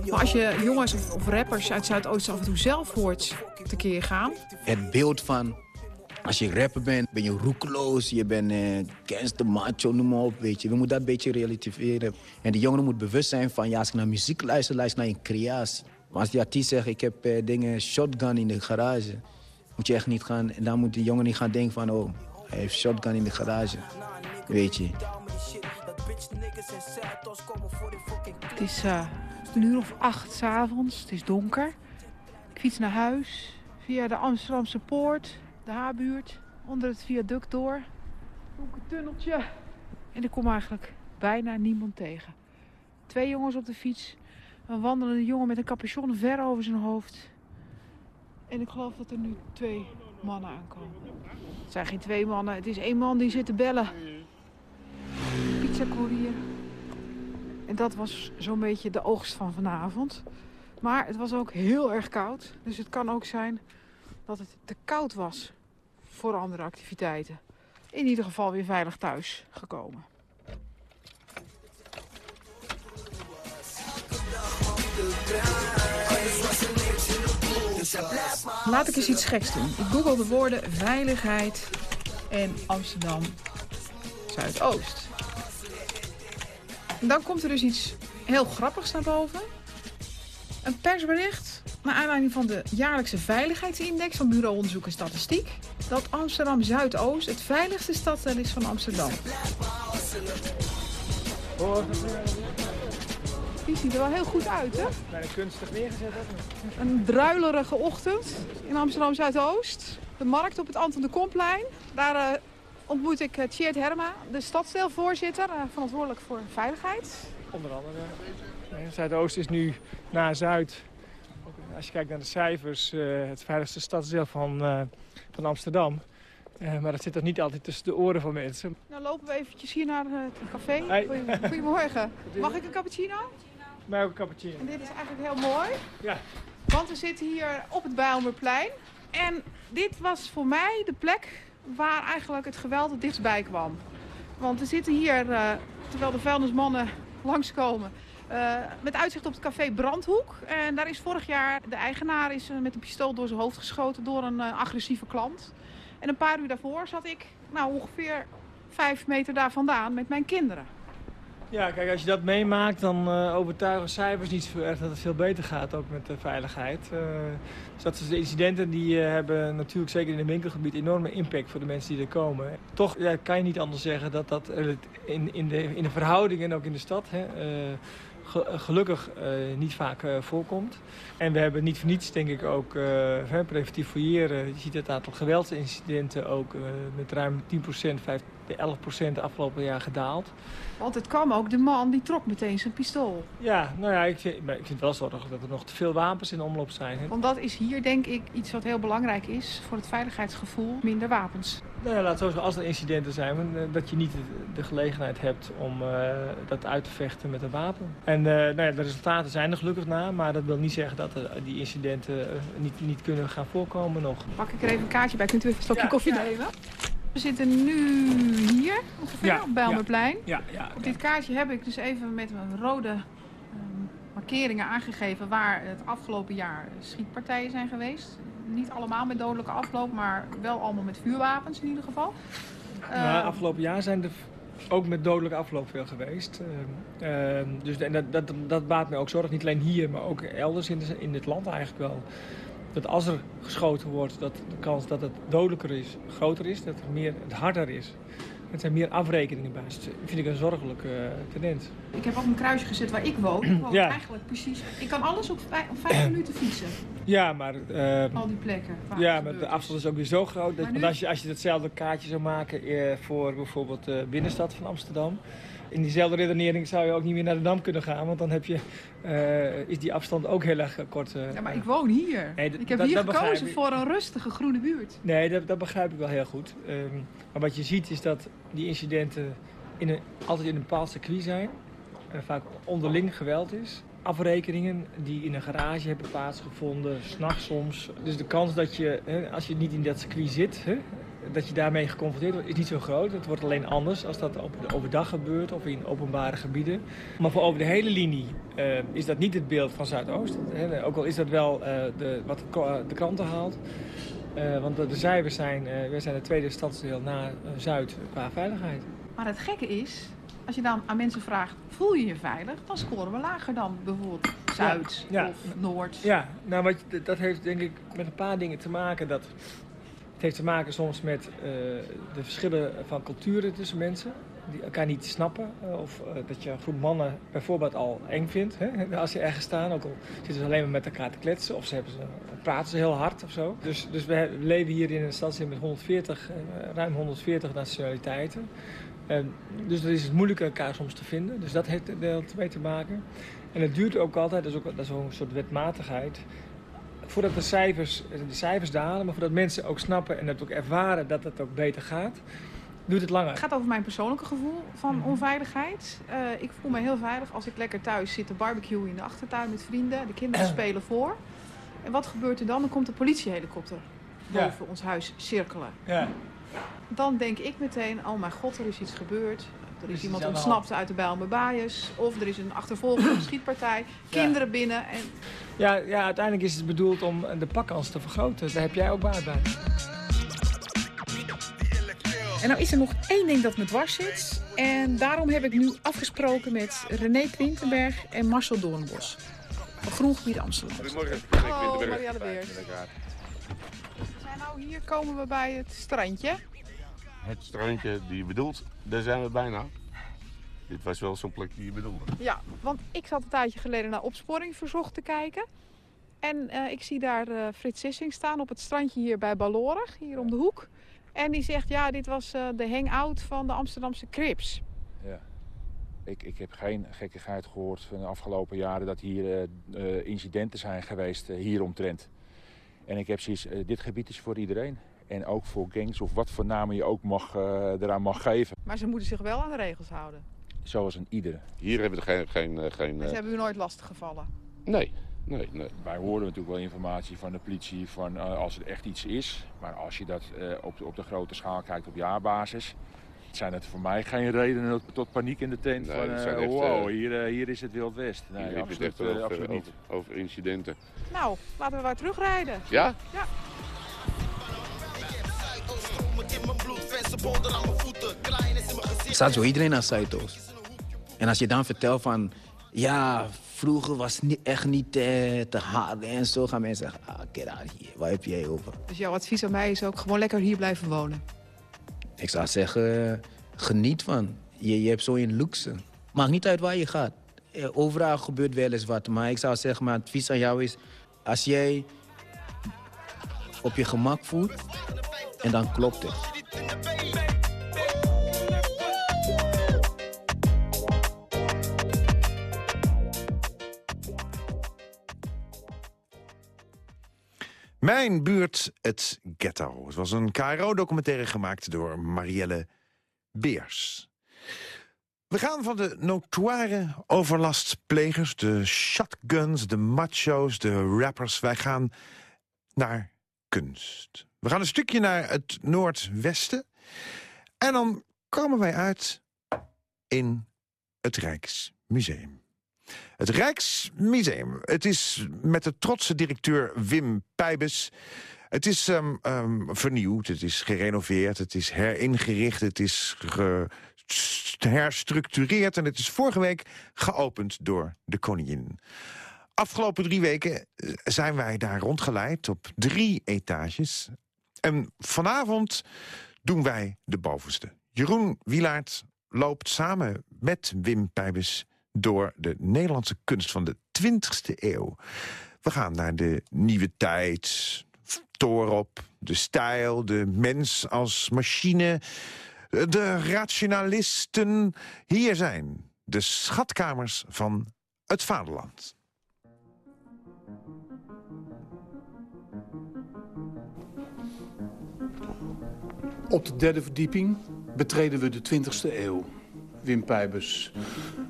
Speaker 17: Maar als je jongens of rappers uit Zuidoost af en toe zelf hoort tekeer gaan...
Speaker 14: Het beeld van als je rapper bent, ben je roekeloos, je bent eh, de macho, noem maar op, weet je. We moeten dat een beetje relativeren. En de jongeren moet bewust zijn van, ja, als ik naar muziek luister, luister naar een creatie. Maar als die artiest zegt, ik heb eh, dingen shotgun in de garage, moet je echt niet gaan... En dan moet de jongen niet gaan denken van, oh, hij heeft shotgun in de garage. Weet je.
Speaker 17: Het is uh, een uur of acht s'avonds. Het is donker. Ik fiets naar huis via de Amsterdamse Poort, de Haarbuurt, onder het viaduct door. Donker tunneltje. En ik kom eigenlijk bijna niemand tegen. Twee jongens op de fiets. Een wandelende jongen met een capuchon ver over zijn hoofd. En ik geloof dat er nu twee mannen aankomen. Het zijn geen twee mannen, het is één man die zit te bellen pizzacourier. En dat was zo'n beetje de oogst van vanavond. Maar het was ook heel erg koud. Dus het kan ook zijn dat het te koud was voor andere activiteiten. In ieder geval weer veilig thuis gekomen. Laat ik eens iets geks doen. Ik google de woorden veiligheid en Amsterdam Zuidoost. Dan komt er dus iets heel grappigs naar boven. Een persbericht naar aanleiding van de jaarlijkse veiligheidsindex van Bureau Onderzoek en Statistiek... dat Amsterdam Zuidoost het veiligste stadsdeel is van Amsterdam. Die ziet er wel heel goed uit, hè?
Speaker 25: Bijna kunstig neergezet.
Speaker 17: Een druilerige ochtend in Amsterdam Zuidoost. De markt op het Anton de Komplein. Daar uh, ontmoet ik Tjeerd eh, Herma, de stadsdeelvoorzitter, uh, verantwoordelijk voor veiligheid.
Speaker 25: Onder andere. Zuidoost is nu na Zuid, als je kijkt naar de cijfers, uh, het veiligste stadsdeel van, van Amsterdam. maar dat zit toch niet altijd tussen de oren van mensen.
Speaker 17: Nou lopen we eventjes hier naar het café. Hey. Goedemorgen. Mag ik een cappuccino?
Speaker 25: Mij ook een cappuccino.
Speaker 17: En dit is eigenlijk heel mooi.
Speaker 25: Ja.
Speaker 17: Want we zitten hier op het Bijlmerplein. En dit was voor mij de plek waar eigenlijk het geweld het dichtstbij kwam. Want we zitten hier, uh, terwijl de vuilnismannen langskomen, uh, met uitzicht op het café Brandhoek. En daar is vorig jaar de eigenaar is, uh, met een pistool door zijn hoofd geschoten door een agressieve klant. En een paar uur daarvoor zat ik nou, ongeveer vijf meter daar vandaan met mijn kinderen.
Speaker 25: Ja, kijk, als je dat meemaakt, dan eh, overtuigen cijfers niet zo erg dat het veel beter gaat, ook met de veiligheid. Dus dat de incidenten die hebben natuurlijk zeker in het winkelgebied enorme impact voor de mensen die er komen. Toch ja, kan je niet anders zeggen dat dat in, in, de, in de verhoudingen en ook in de stad hè, gelukkig niet vaak voorkomt. En we hebben niet voor niets, denk ik, ook preventief fouilleren. Je ziet het aantal geweldsincidenten ook met ruim 10%, 5, 11% de afgelopen jaar gedaald.
Speaker 17: Want het kwam ook, de man die trok meteen zijn pistool.
Speaker 25: Ja, nou ja, ik vind, ik vind het wel zorgelijk dat er nog te veel wapens in omloop zijn. Hè?
Speaker 17: Want dat is hier denk ik iets wat heel belangrijk is voor het veiligheidsgevoel. Minder wapens.
Speaker 25: Nou ja, laat zo zeggen, als er incidenten zijn, eh, dat je niet de gelegenheid hebt om uh, dat uit te vechten met een wapen. En uh, nou ja, de resultaten zijn er gelukkig na, maar dat wil niet zeggen dat er, die incidenten niet, niet kunnen gaan voorkomen nog.
Speaker 17: Pak ik er even een kaartje bij, kunt u even een slokje ja, koffie ja. nemen? We zitten nu hier, ongeveer, ja, op Bijlmerplein.
Speaker 25: Ja, ja,
Speaker 17: op dit kaartje heb ik dus even met een rode um, markeringen aangegeven... waar het afgelopen jaar schietpartijen zijn geweest. Niet allemaal met dodelijke afloop, maar wel allemaal met vuurwapens in ieder geval.
Speaker 25: Ja, afgelopen jaar zijn er ook met dodelijke afloop veel geweest. Uh, uh, dus en dat, dat, dat baat me ook zorg, niet alleen hier, maar ook elders in, de, in dit land eigenlijk wel dat als er geschoten wordt, dat de kans dat het dodelijker is, groter is. Dat het, meer, het harder is. Het zijn meer afrekeningen bij. Dat vind ik een zorgelijke uh, tendens.
Speaker 17: Ik heb ook een kruisje gezet waar ik woon. Ik woon ja. eigenlijk precies... Ik kan alles op vijf, op vijf minuten fietsen.
Speaker 25: Ja, maar... Uh,
Speaker 17: Al die plekken.
Speaker 25: Ja, maar de afstand is ook weer zo groot. Dat, nu... als, je, als je hetzelfde kaartje zou maken uh, voor bijvoorbeeld de binnenstad van Amsterdam in diezelfde redenering zou je ook niet meer naar de Dam kunnen gaan. Want dan heb je, is die afstand ook heel erg kort.
Speaker 17: Ja, maar ik woon hier. Nee, ik heb hier gekozen voor een rustige groene buurt.
Speaker 25: Nee, dat, dat begrijp ik wel heel goed. Um, maar wat je ziet is dat die incidenten in een, altijd in een bepaald circuit zijn. Uh, vaak onderling geweld is. Afrekeningen die in een garage hebben plaatsgevonden, s'nachts soms. Dus de kans dat je, als je niet in dat circuit zit, dat je daarmee geconfronteerd wordt, is niet zo groot. Het wordt alleen anders als dat overdag gebeurt of in openbare gebieden. Maar voor over de hele linie uh, is dat niet het beeld van Zuidoost. Hè. Ook al is dat wel uh, de, wat de kranten haalt. Uh, want de, de cijfers zijn, wij zijn het tweede stadsdeel na Zuid qua veiligheid.
Speaker 17: Maar het gekke is, als je dan aan mensen vraagt, voel je je veilig? Dan scoren we lager dan bijvoorbeeld Zuid ja, ja. of Noord.
Speaker 25: Ja, nou, wat, dat heeft denk ik met een paar dingen te maken. Dat het heeft te maken soms met uh, de verschillen van culturen tussen mensen. Die elkaar niet snappen. Uh, of uh, dat je een groep mannen bijvoorbeeld al eng vindt. Hè, als ze ergens staan. Ook al zitten ze alleen maar met elkaar te kletsen. Of ze hebben ze, praten ze heel hard of zo. Dus, dus we leven hier in een stadsdeel met 140, ruim 140 nationaliteiten. dus dan is het moeilijk elkaar soms te vinden. Dus dat heeft er mee te maken. En het duurt ook altijd, dat is ook, dat is een soort wetmatigheid voordat de cijfers, de cijfers dalen, maar voordat mensen ook snappen en het ook ervaren dat het ook beter gaat, duurt het langer.
Speaker 17: Het gaat over mijn persoonlijke gevoel van mm -hmm. onveiligheid. Uh, ik voel me heel veilig als ik lekker thuis zit te barbecue in de achtertuin met vrienden. De kinderen spelen voor. En wat gebeurt er dan? Dan komt de politiehelikopter boven ja. ons huis cirkelen.
Speaker 25: Ja.
Speaker 17: Dan denk ik meteen, oh mijn god, er is iets gebeurd. Er is iemand ontsnapt uit de Bijlmer Baaiers. Of er is een achtervolgende schietpartij. Kinderen ja. binnen. En...
Speaker 25: Ja, ja, uiteindelijk is het bedoeld om de pakkans te vergroten. Daar heb jij ook baat bij.
Speaker 17: En nou is er nog één ding dat me dwars zit. En daarom heb ik nu afgesproken met René Twintenberg en Marcel Doornbos. Van Groengebied Amsterdam.
Speaker 26: Goedemorgen.
Speaker 17: Hallo, Marielle Beers. We zijn nou hier komen we bij het strandje
Speaker 26: het strandje die je bedoelt, daar zijn we bijna. Dit was wel zo'n plek die je bedoelde.
Speaker 17: Ja, want ik zat een tijdje geleden naar opsporing verzocht te kijken. En uh, ik zie daar uh, Frits Sissing staan op het strandje hier bij Balorig, hier om de hoek. En die zegt, ja, dit was uh, de hangout van de Amsterdamse Crips.
Speaker 26: Ja. Ik, ik heb geen gekkigheid gehoord van de afgelopen jaren dat hier incidenten zijn geweest hieromtrent. En ik heb zoiets, dit gebied is voor iedereen. En ook voor gangs of wat voor namen je ook mag, uh, eraan mag geven.
Speaker 17: Maar ze moeten zich wel aan de regels houden?
Speaker 26: Zoals een ieder. Hier hebben we geen... geen, eh, geen
Speaker 17: ze hebben u nooit lastig gevallen?
Speaker 26: Nee, nee, nee. Wij horen natuurlijk wel informatie van de politie van uh, als er echt iets is. Maar als je dat uh, op, de, op de grote schaal kijkt op jaarbasis... zijn het voor mij geen redenen tot paniek in de tent. Nee, van, echt, wow, hier, hier is het Wild West. Nee, hier absoluut, het echt over, absoluut niet. Over, over incidenten.
Speaker 17: Nou, laten we maar terugrijden.
Speaker 26: Ja?
Speaker 17: Ja.
Speaker 14: Staat zo iedereen naar Zuidoost. En als je dan vertelt van... Ja, vroeger was het echt niet eh, te hard en zo gaan mensen zeggen... Ah, get out hier, waar heb jij over?
Speaker 17: Dus jouw advies aan mij is ook gewoon lekker hier blijven wonen.
Speaker 14: Ik zou zeggen, geniet van. Je, je hebt zo een luxe. Maakt niet uit waar je gaat. Eh, Overal gebeurt wel eens wat. Maar ik zou zeggen, mijn advies aan jou is... Als jij op je gemak voelt, en dan klopt het.
Speaker 7: Mijn buurt, het ghetto. Het was een KRO-documentaire gemaakt door Marielle Beers. We gaan van de notoire overlastplegers, de shotguns, de macho's, de rappers... wij gaan naar kunst. We gaan een stukje naar het noordwesten. En dan komen wij uit in het Rijksmuseum. Het Rijksmuseum. Het is met de trotse directeur Wim Pijbes. Het is ehm, ehm, vernieuwd, het is gerenoveerd, het is heringericht... het is herstructureerd en het is vorige week geopend door de koningin. Afgelopen drie weken eh, zijn wij daar rondgeleid op drie etages. En vanavond doen wij de bovenste. Jeroen Wielaert loopt samen met Wim Pijbes door de Nederlandse kunst van de 20e eeuw. We gaan naar de nieuwe tijd, Torop, de stijl, de mens als machine, de rationalisten. Hier zijn de schatkamers van het vaderland.
Speaker 27: Op de derde verdieping betreden we de 20e eeuw. Wim Pijbers.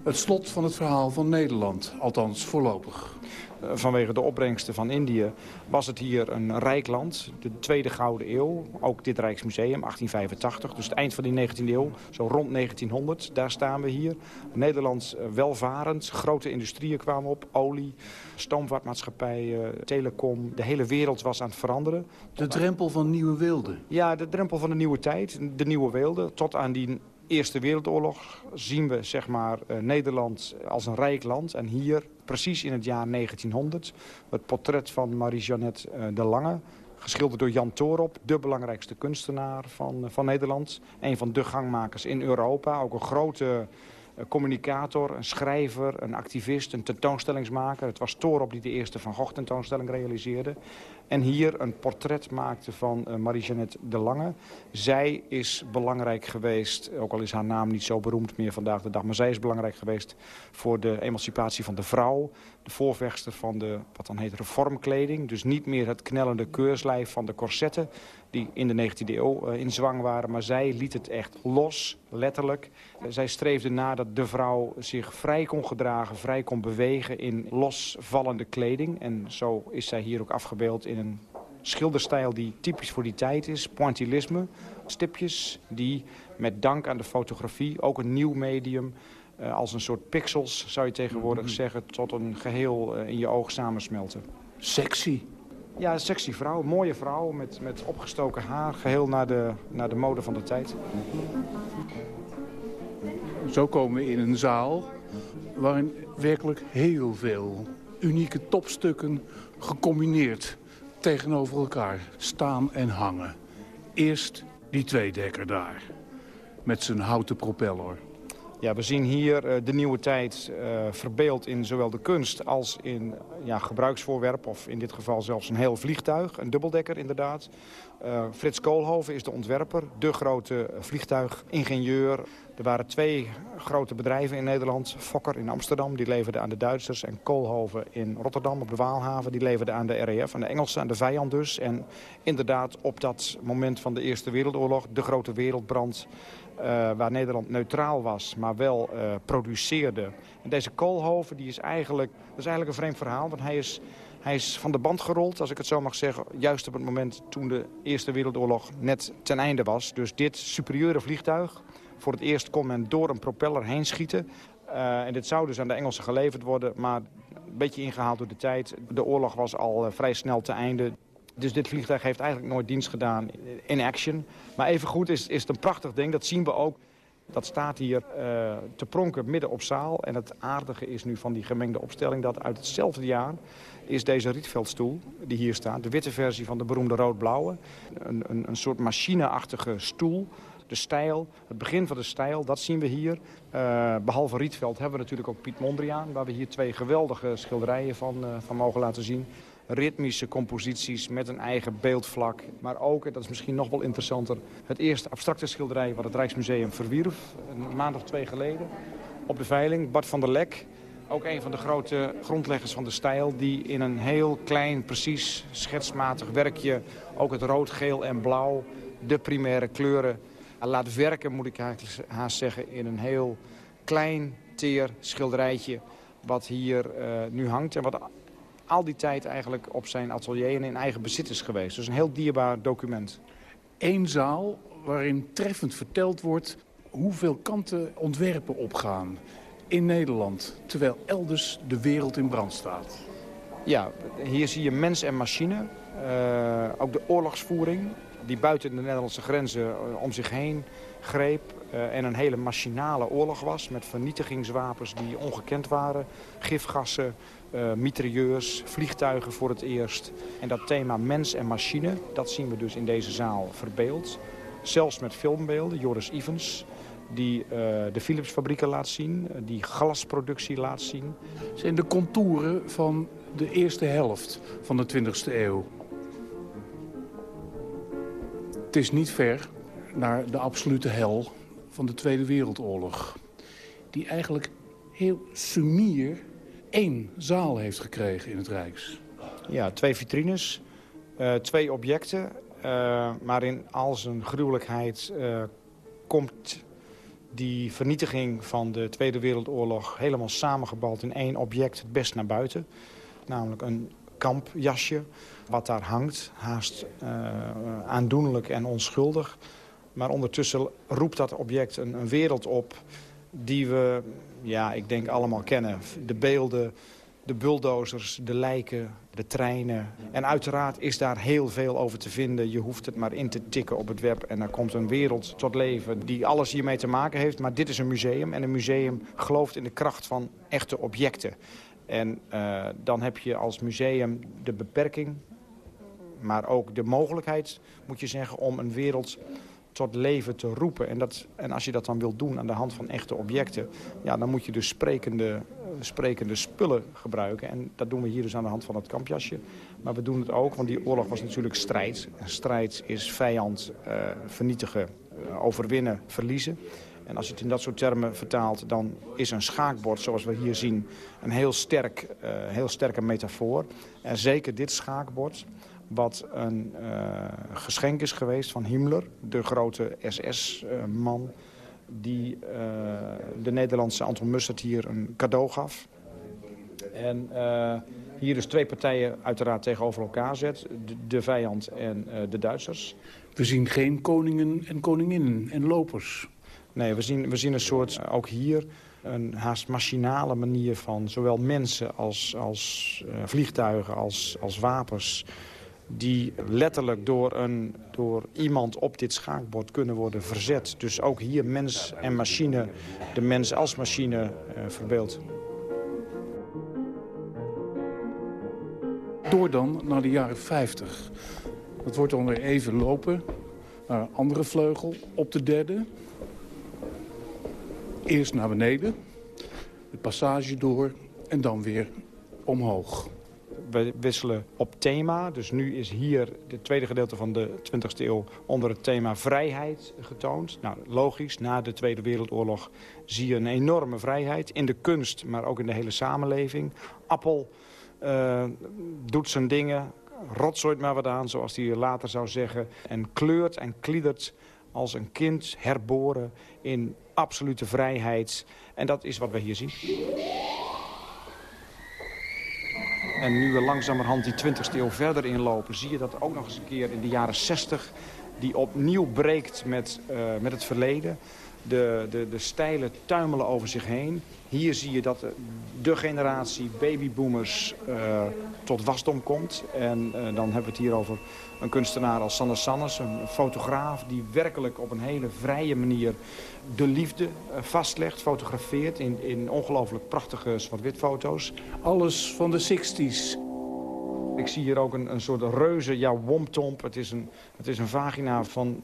Speaker 27: Het slot van het verhaal van Nederland, althans voorlopig.
Speaker 28: Eh, Vanwege de opbrengsten van Indië was het hier een rijk land. De tweede gouden eeuw, ook dit Rijksmuseum, 1885. Dus het eind van die 19e eeuw, zo rond 1900. Daar staan we hier. Nederland eh, welvarend, grote industrieën kwamen op. Olie, stoomvaartmaatschappijen, telecom. De hele wereld was aan het veranderen.
Speaker 27: De drempel van Nieuwe Wilde.
Speaker 28: Ja, de drempel van de nieuwe tijd, de nieuwe weelde. Tot aan die Eerste Wereldoorlog zien we zeg maar, eh, Nederland als een rijk land. En hier, precies in het jaar 1900, het portret van Marie-Jeannette eh, de Lange... geschilderd door Jan Toorop, de belangrijkste kunstenaar van, eh, van Nederland. Een van de gangmakers in Europa, ook een grote communicator, een schrijver, een activist, een tentoonstellingsmaker. Het was Toorop die de eerste Van Gogh tentoonstelling realiseerde. En hier een portret maakte van uh, Marie-Jeannette de Lange. Zij is belangrijk geweest, ook al is haar naam niet zo beroemd meer vandaag de dag... maar zij is belangrijk geweest voor de emancipatie van de vrouw. De voorvechter van de, wat dan heet, reformkleding. Dus niet meer het knellende keurslijf van de corsetten... die in de 19e eeuw uh, in zwang waren. Maar zij liet het echt los, letterlijk. Uh, zij streefde na dat de vrouw zich vrij kon gedragen... vrij kon bewegen in losvallende kleding. En zo is zij hier ook afgebeeld in een schilderstijl die typisch voor die tijd is. Pointillisme, stipjes die met dank aan de fotografie, ook een nieuw medium... Uh, als een soort pixels, zou je tegenwoordig mm -hmm. zeggen... tot een geheel in je oog samensmelten.
Speaker 27: Sexy.
Speaker 28: Ja, een sexy vrouw, een mooie vrouw met, met opgestoken haar. Geheel naar de, naar de mode van de tijd.
Speaker 27: Zo komen we in een zaal waarin werkelijk heel veel unieke topstukken gecombineerd tegenover elkaar staan en hangen. Eerst die tweedekker daar, met zijn houten propeller.
Speaker 28: Ja, we zien hier uh, de nieuwe tijd uh, verbeeld in zowel de kunst als in ja, gebruiksvoorwerp... of in dit geval zelfs een heel vliegtuig, een dubbeldekker inderdaad. Uh, Frits Koolhoven is de ontwerper, de grote vliegtuigingenieur. Er waren twee grote bedrijven in Nederland. Fokker in Amsterdam, die leverde aan de Duitsers. En Koolhoven in Rotterdam op de Waalhaven, die leverde aan de RAF, aan de Engelsen, aan de vijand dus. En inderdaad op dat moment van de Eerste Wereldoorlog, de grote wereldbrand... Uh, waar Nederland neutraal was, maar wel uh, produceerde. En deze Koolhoven die is eigenlijk, dat is eigenlijk een vreemd verhaal, want hij is, hij is van de band gerold, als ik het zo mag zeggen, juist op het moment toen de Eerste Wereldoorlog net ten einde was. Dus dit superieure vliegtuig, voor het eerst kon men door een propeller heen schieten. Uh, en dit zou dus aan de Engelsen geleverd worden, maar een beetje ingehaald door de tijd. De oorlog was al vrij snel te einde. Dus dit vliegtuig heeft eigenlijk nooit dienst gedaan in action. Maar evengoed is, is het een prachtig ding. Dat zien we ook Dat staat hier uh, te pronken midden op zaal. En het aardige is nu van die gemengde opstelling dat uit hetzelfde jaar is deze Rietveldstoel die hier staat. De witte versie van de beroemde rood-blauwe. Een, een, een soort machineachtige stoel de stijl, het begin van de stijl, dat zien we hier. Uh, behalve Rietveld hebben we natuurlijk ook Piet Mondriaan... waar we hier twee geweldige schilderijen van, uh, van mogen laten zien. Ritmische composities met een eigen beeldvlak. Maar ook, en dat is misschien nog wel interessanter... het eerste abstracte schilderij wat het Rijksmuseum verwierf... een maand of twee geleden op de veiling. Bart van der Lek, ook een van de grote grondleggers van de stijl... die in een heel klein, precies, schetsmatig werkje... ook het rood, geel en blauw, de primaire kleuren laat werken, moet ik haast zeggen, in een heel klein, teer schilderijtje wat hier uh, nu hangt. En wat al die tijd eigenlijk op zijn atelier en in eigen bezit is geweest. Dus een heel dierbaar document.
Speaker 27: Eén zaal waarin treffend verteld wordt hoeveel kanten ontwerpen opgaan in Nederland... terwijl elders de wereld in brand staat.
Speaker 28: Ja, hier zie je mens en machine. Uh, ook de oorlogsvoering, die buiten de Nederlandse grenzen uh, om zich heen greep. Uh, en een hele machinale oorlog was met vernietigingswapens die ongekend waren. Gifgassen, uh, mitrailleurs, vliegtuigen voor het eerst. En dat thema mens en machine, dat zien we dus in deze zaal verbeeld. Zelfs met filmbeelden, Joris Evans die uh, de Philipsfabrieken laat zien, die glasproductie laat zien.
Speaker 27: Zijn de contouren van de eerste helft van de 20e eeuw. Het is niet ver naar de absolute hel van de Tweede Wereldoorlog. Die eigenlijk heel sumier één zaal heeft gekregen in het Rijks.
Speaker 28: Ja, twee vitrines, uh, twee objecten. Maar in al zijn gruwelijkheid uh, komt die vernietiging van de Tweede Wereldoorlog... helemaal samengebald in één object het best naar buiten. Namelijk een kampjasje wat daar hangt. Haast aandoenlijk en onschuldig. Maar ondertussen roept dat object een, een wereld op die we, ja, ik denk allemaal kennen. De beelden, de bulldozers, de lijken, de treinen. En uiteraard is daar heel veel over te vinden. Je hoeft het maar in te tikken op het web en er komt een wereld tot leven die alles hiermee te maken heeft. Maar dit is een museum en een museum gelooft in de kracht van echte objecten. En uh, dan heb je als museum de beperking, maar ook de mogelijkheid, moet je zeggen, om een wereld tot leven te roepen. En, dat, en als je dat dan wilt doen aan de hand van echte objecten... Ja, dan moet je dus sprekende, sprekende spullen gebruiken. En dat doen we hier dus aan de hand van het kampjasje. Maar we doen het ook, want die oorlog was natuurlijk strijd. Strijd is vijand uh, vernietigen, uh, overwinnen, verliezen. En als je het in dat soort termen vertaalt, dan is een schaakbord, zoals we hier zien, een heel, sterk, heel sterke metafoor. En zeker dit schaakbord, wat een uh, geschenk is geweest van Himmler, de grote SS-man... die uh, de Nederlandse Anton Mussert hier een cadeau gaf. En uh, hier dus twee partijen uiteraard tegenover elkaar zet. De, de vijand en de Duitsers.
Speaker 27: We zien geen koningen en koninginnen en lopers.
Speaker 28: Nee, we zien, we zien een soort, ook hier, een haast machinale manier van zowel mensen als, als vliegtuigen als, als wapens die letterlijk door, een, door iemand op dit schaakbord kunnen worden verzet. Dus ook hier mens en machine, de mens als machine uh, verbeeld.
Speaker 27: Door dan naar de jaren 50. Dat wordt dan even lopen naar een andere vleugel, op de derde. Eerst naar beneden, de passage door en dan weer omhoog
Speaker 28: we wisselen op thema. Dus nu is hier het tweede gedeelte van de 20e eeuw onder het thema vrijheid getoond. Nou, logisch, na de Tweede Wereldoorlog zie je een enorme vrijheid in de kunst, maar ook in de hele samenleving. Appel uh, doet zijn dingen, rotzooit maar wat aan, zoals hij later zou zeggen. En kleurt en kliedert als een kind herboren in absolute vrijheid. En dat is wat we hier zien. En nu we langzamerhand die 20e eeuw verder inlopen... zie je dat ook nog eens een keer in de jaren 60... die opnieuw breekt met, uh, met het verleden. De, de, de stijlen tuimelen over zich heen. Hier zie je dat de, generatie babyboomers uh, tot wasdom komt. En uh, dan hebben we het hier over een kunstenaar als Sander Sannes. Een fotograaf die werkelijk op een hele vrije manier de liefde vastlegt. Fotografeert in, in ongelooflijk prachtige zwart-wit foto's.
Speaker 27: Alles van de 60s.
Speaker 28: Ik zie hier ook een, een soort reuze, ja, womtomp. Het is, een, het is een vagina van,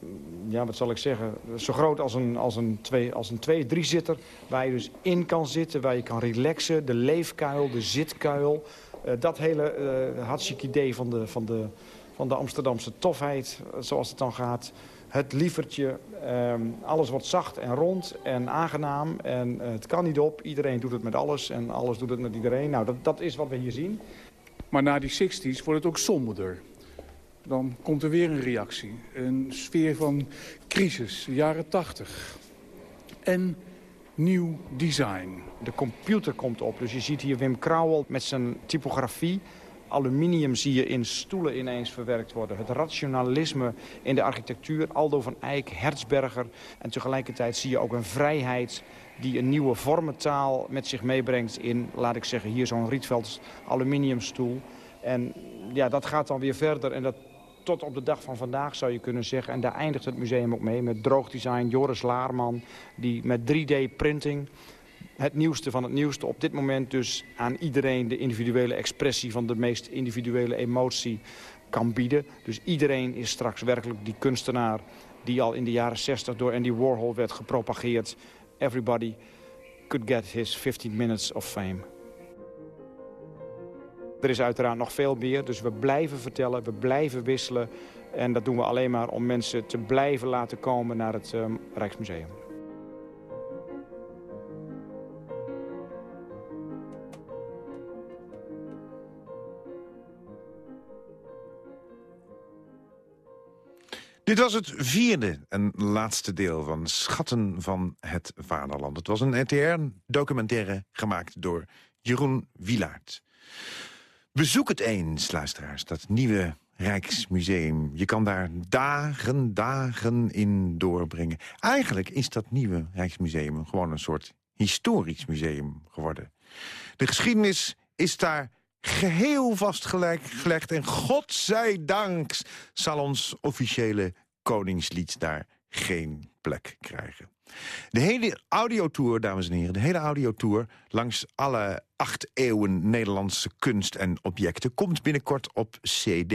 Speaker 28: ja, wat zal ik zeggen... zo groot als een, als een, twee, als een twee, drie zitter. Waar je dus in kan zitten, waar je kan relaxen. De leefkuil, de zitkuil. Uh, dat hele uh, idee van de, van, de, van de Amsterdamse tofheid, zoals het dan gaat. Het lievertje, um, alles wordt zacht en rond en aangenaam. En het kan niet op, iedereen doet het met alles en alles doet het met iedereen. Nou, dat, dat is wat we hier zien.
Speaker 27: Maar na die 60s wordt het ook somberder. Dan komt er weer een reactie. Een sfeer van crisis, de jaren 80. En nieuw design.
Speaker 28: De computer komt op. Dus je ziet hier Wim Krauwel met zijn typografie. Aluminium zie je in stoelen ineens verwerkt worden. Het rationalisme in de architectuur. Aldo van Eyck, Herzberger. En tegelijkertijd zie je ook een vrijheid die een nieuwe vormentaal met zich meebrengt in, laat ik zeggen, hier zo'n Rietvelds aluminiumstoel. En ja, dat gaat dan weer verder en dat tot op de dag van vandaag zou je kunnen zeggen. En daar eindigt het museum ook mee met droogdesign. Joris Laarman, die met 3D-printing het nieuwste van het nieuwste op dit moment dus aan iedereen de individuele expressie van de meest individuele emotie kan bieden. Dus iedereen is straks werkelijk die kunstenaar die al in de jaren 60 door Andy Warhol werd gepropageerd everybody could get his 15 minutes of fame. Er is uiteraard nog veel meer, dus we blijven vertellen, we blijven wisselen. En dat doen we alleen maar om mensen te blijven laten komen naar het um, Rijksmuseum.
Speaker 7: Dit was het vierde en laatste deel van Schatten van het Vaderland. Het was een NTR-documentaire gemaakt door Jeroen Wielaert. Bezoek het eens, luisteraars, dat nieuwe Rijksmuseum. Je kan daar dagen, dagen in doorbrengen. Eigenlijk is dat nieuwe Rijksmuseum gewoon een soort historisch museum geworden. De geschiedenis is daar geheel vastgelegd. En godzijdank zal ons officiële koningslied daar geen plek krijgen. De hele audiotour, dames en heren, de hele audiotour... langs alle acht eeuwen Nederlandse kunst en objecten... komt binnenkort op cd.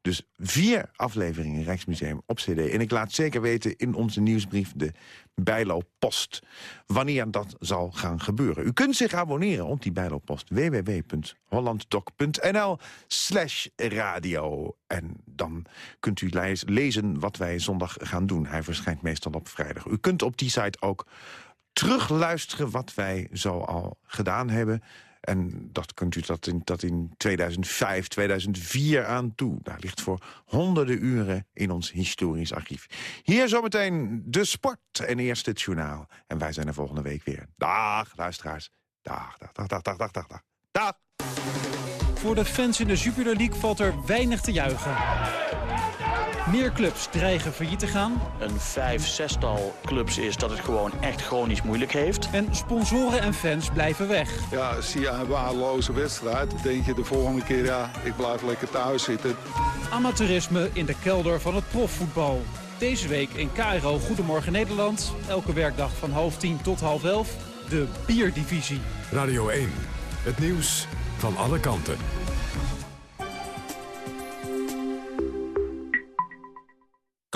Speaker 7: Dus vier afleveringen Rijksmuseum op cd. En ik laat zeker weten in onze nieuwsbrief... de Bijlo Post, wanneer dat zal gaan gebeuren. U kunt zich abonneren op die Bijlo Post. www.hollanddoc.nl slash radio. En dan kunt u lezen wat wij zondag gaan doen. Hij verschijnt meestal op vrijdag. U kunt op die site ook terugluisteren wat wij zo al gedaan hebben. En dat kunt u dat in, dat in 2005, 2004 aan toe. Daar ligt voor honderden uren in ons historisch archief. Hier zometeen de sport en eerst het journaal. En wij zijn er volgende week weer. Dag, luisteraars. Dag, dag, dag, dag, dag, dag, dag. Dag.
Speaker 29: Voor de fans in de Jupiler League valt er weinig te juichen. Meer clubs dreigen failliet te gaan.
Speaker 30: Een vijf, zestal clubs is dat het gewoon echt chronisch moeilijk heeft.
Speaker 29: En sponsoren en fans blijven weg.
Speaker 31: Ja, zie je een waardeloze wedstrijd, denk je de volgende keer, ja, ik blijf lekker thuis zitten.
Speaker 29: Amateurisme in de kelder van het profvoetbal. Deze week in KRO Goedemorgen Nederland. Elke werkdag van half tien tot half elf. De Bierdivisie.
Speaker 20: Radio 1. Het nieuws van alle kanten.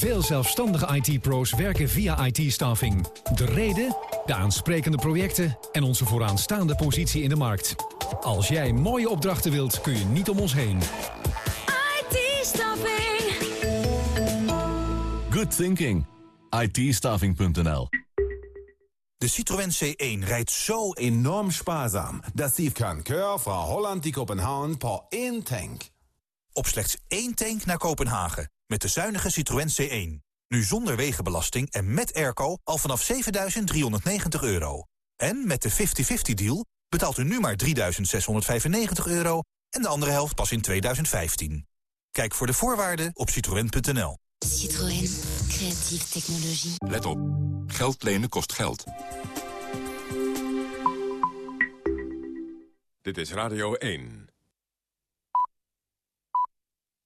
Speaker 32: Veel zelfstandige IT-pro's werken via IT-staffing. De reden, de aansprekende projecten en onze vooraanstaande positie in de markt. Als jij mooie opdrachten wilt, kun je niet om ons heen.
Speaker 33: IT-staffing.
Speaker 20: Good thinking. it
Speaker 34: De Citroën C1 rijdt zo
Speaker 2: enorm spaarzaam dat sie kan keur van Holland die Kopenhagen per één tank.
Speaker 34: Op slechts één tank naar Kopenhagen met de zuinige Citroën C1. Nu zonder wegenbelasting en met airco al vanaf 7.390 euro. En met de 50-50 deal betaalt u nu maar 3.695 euro en de andere helft pas in 2015. Kijk voor de voorwaarden op citroën.nl.
Speaker 3: Citroën. Creatieve technologie.
Speaker 5: Let op. Geld lenen kost geld. Dit is Radio 1.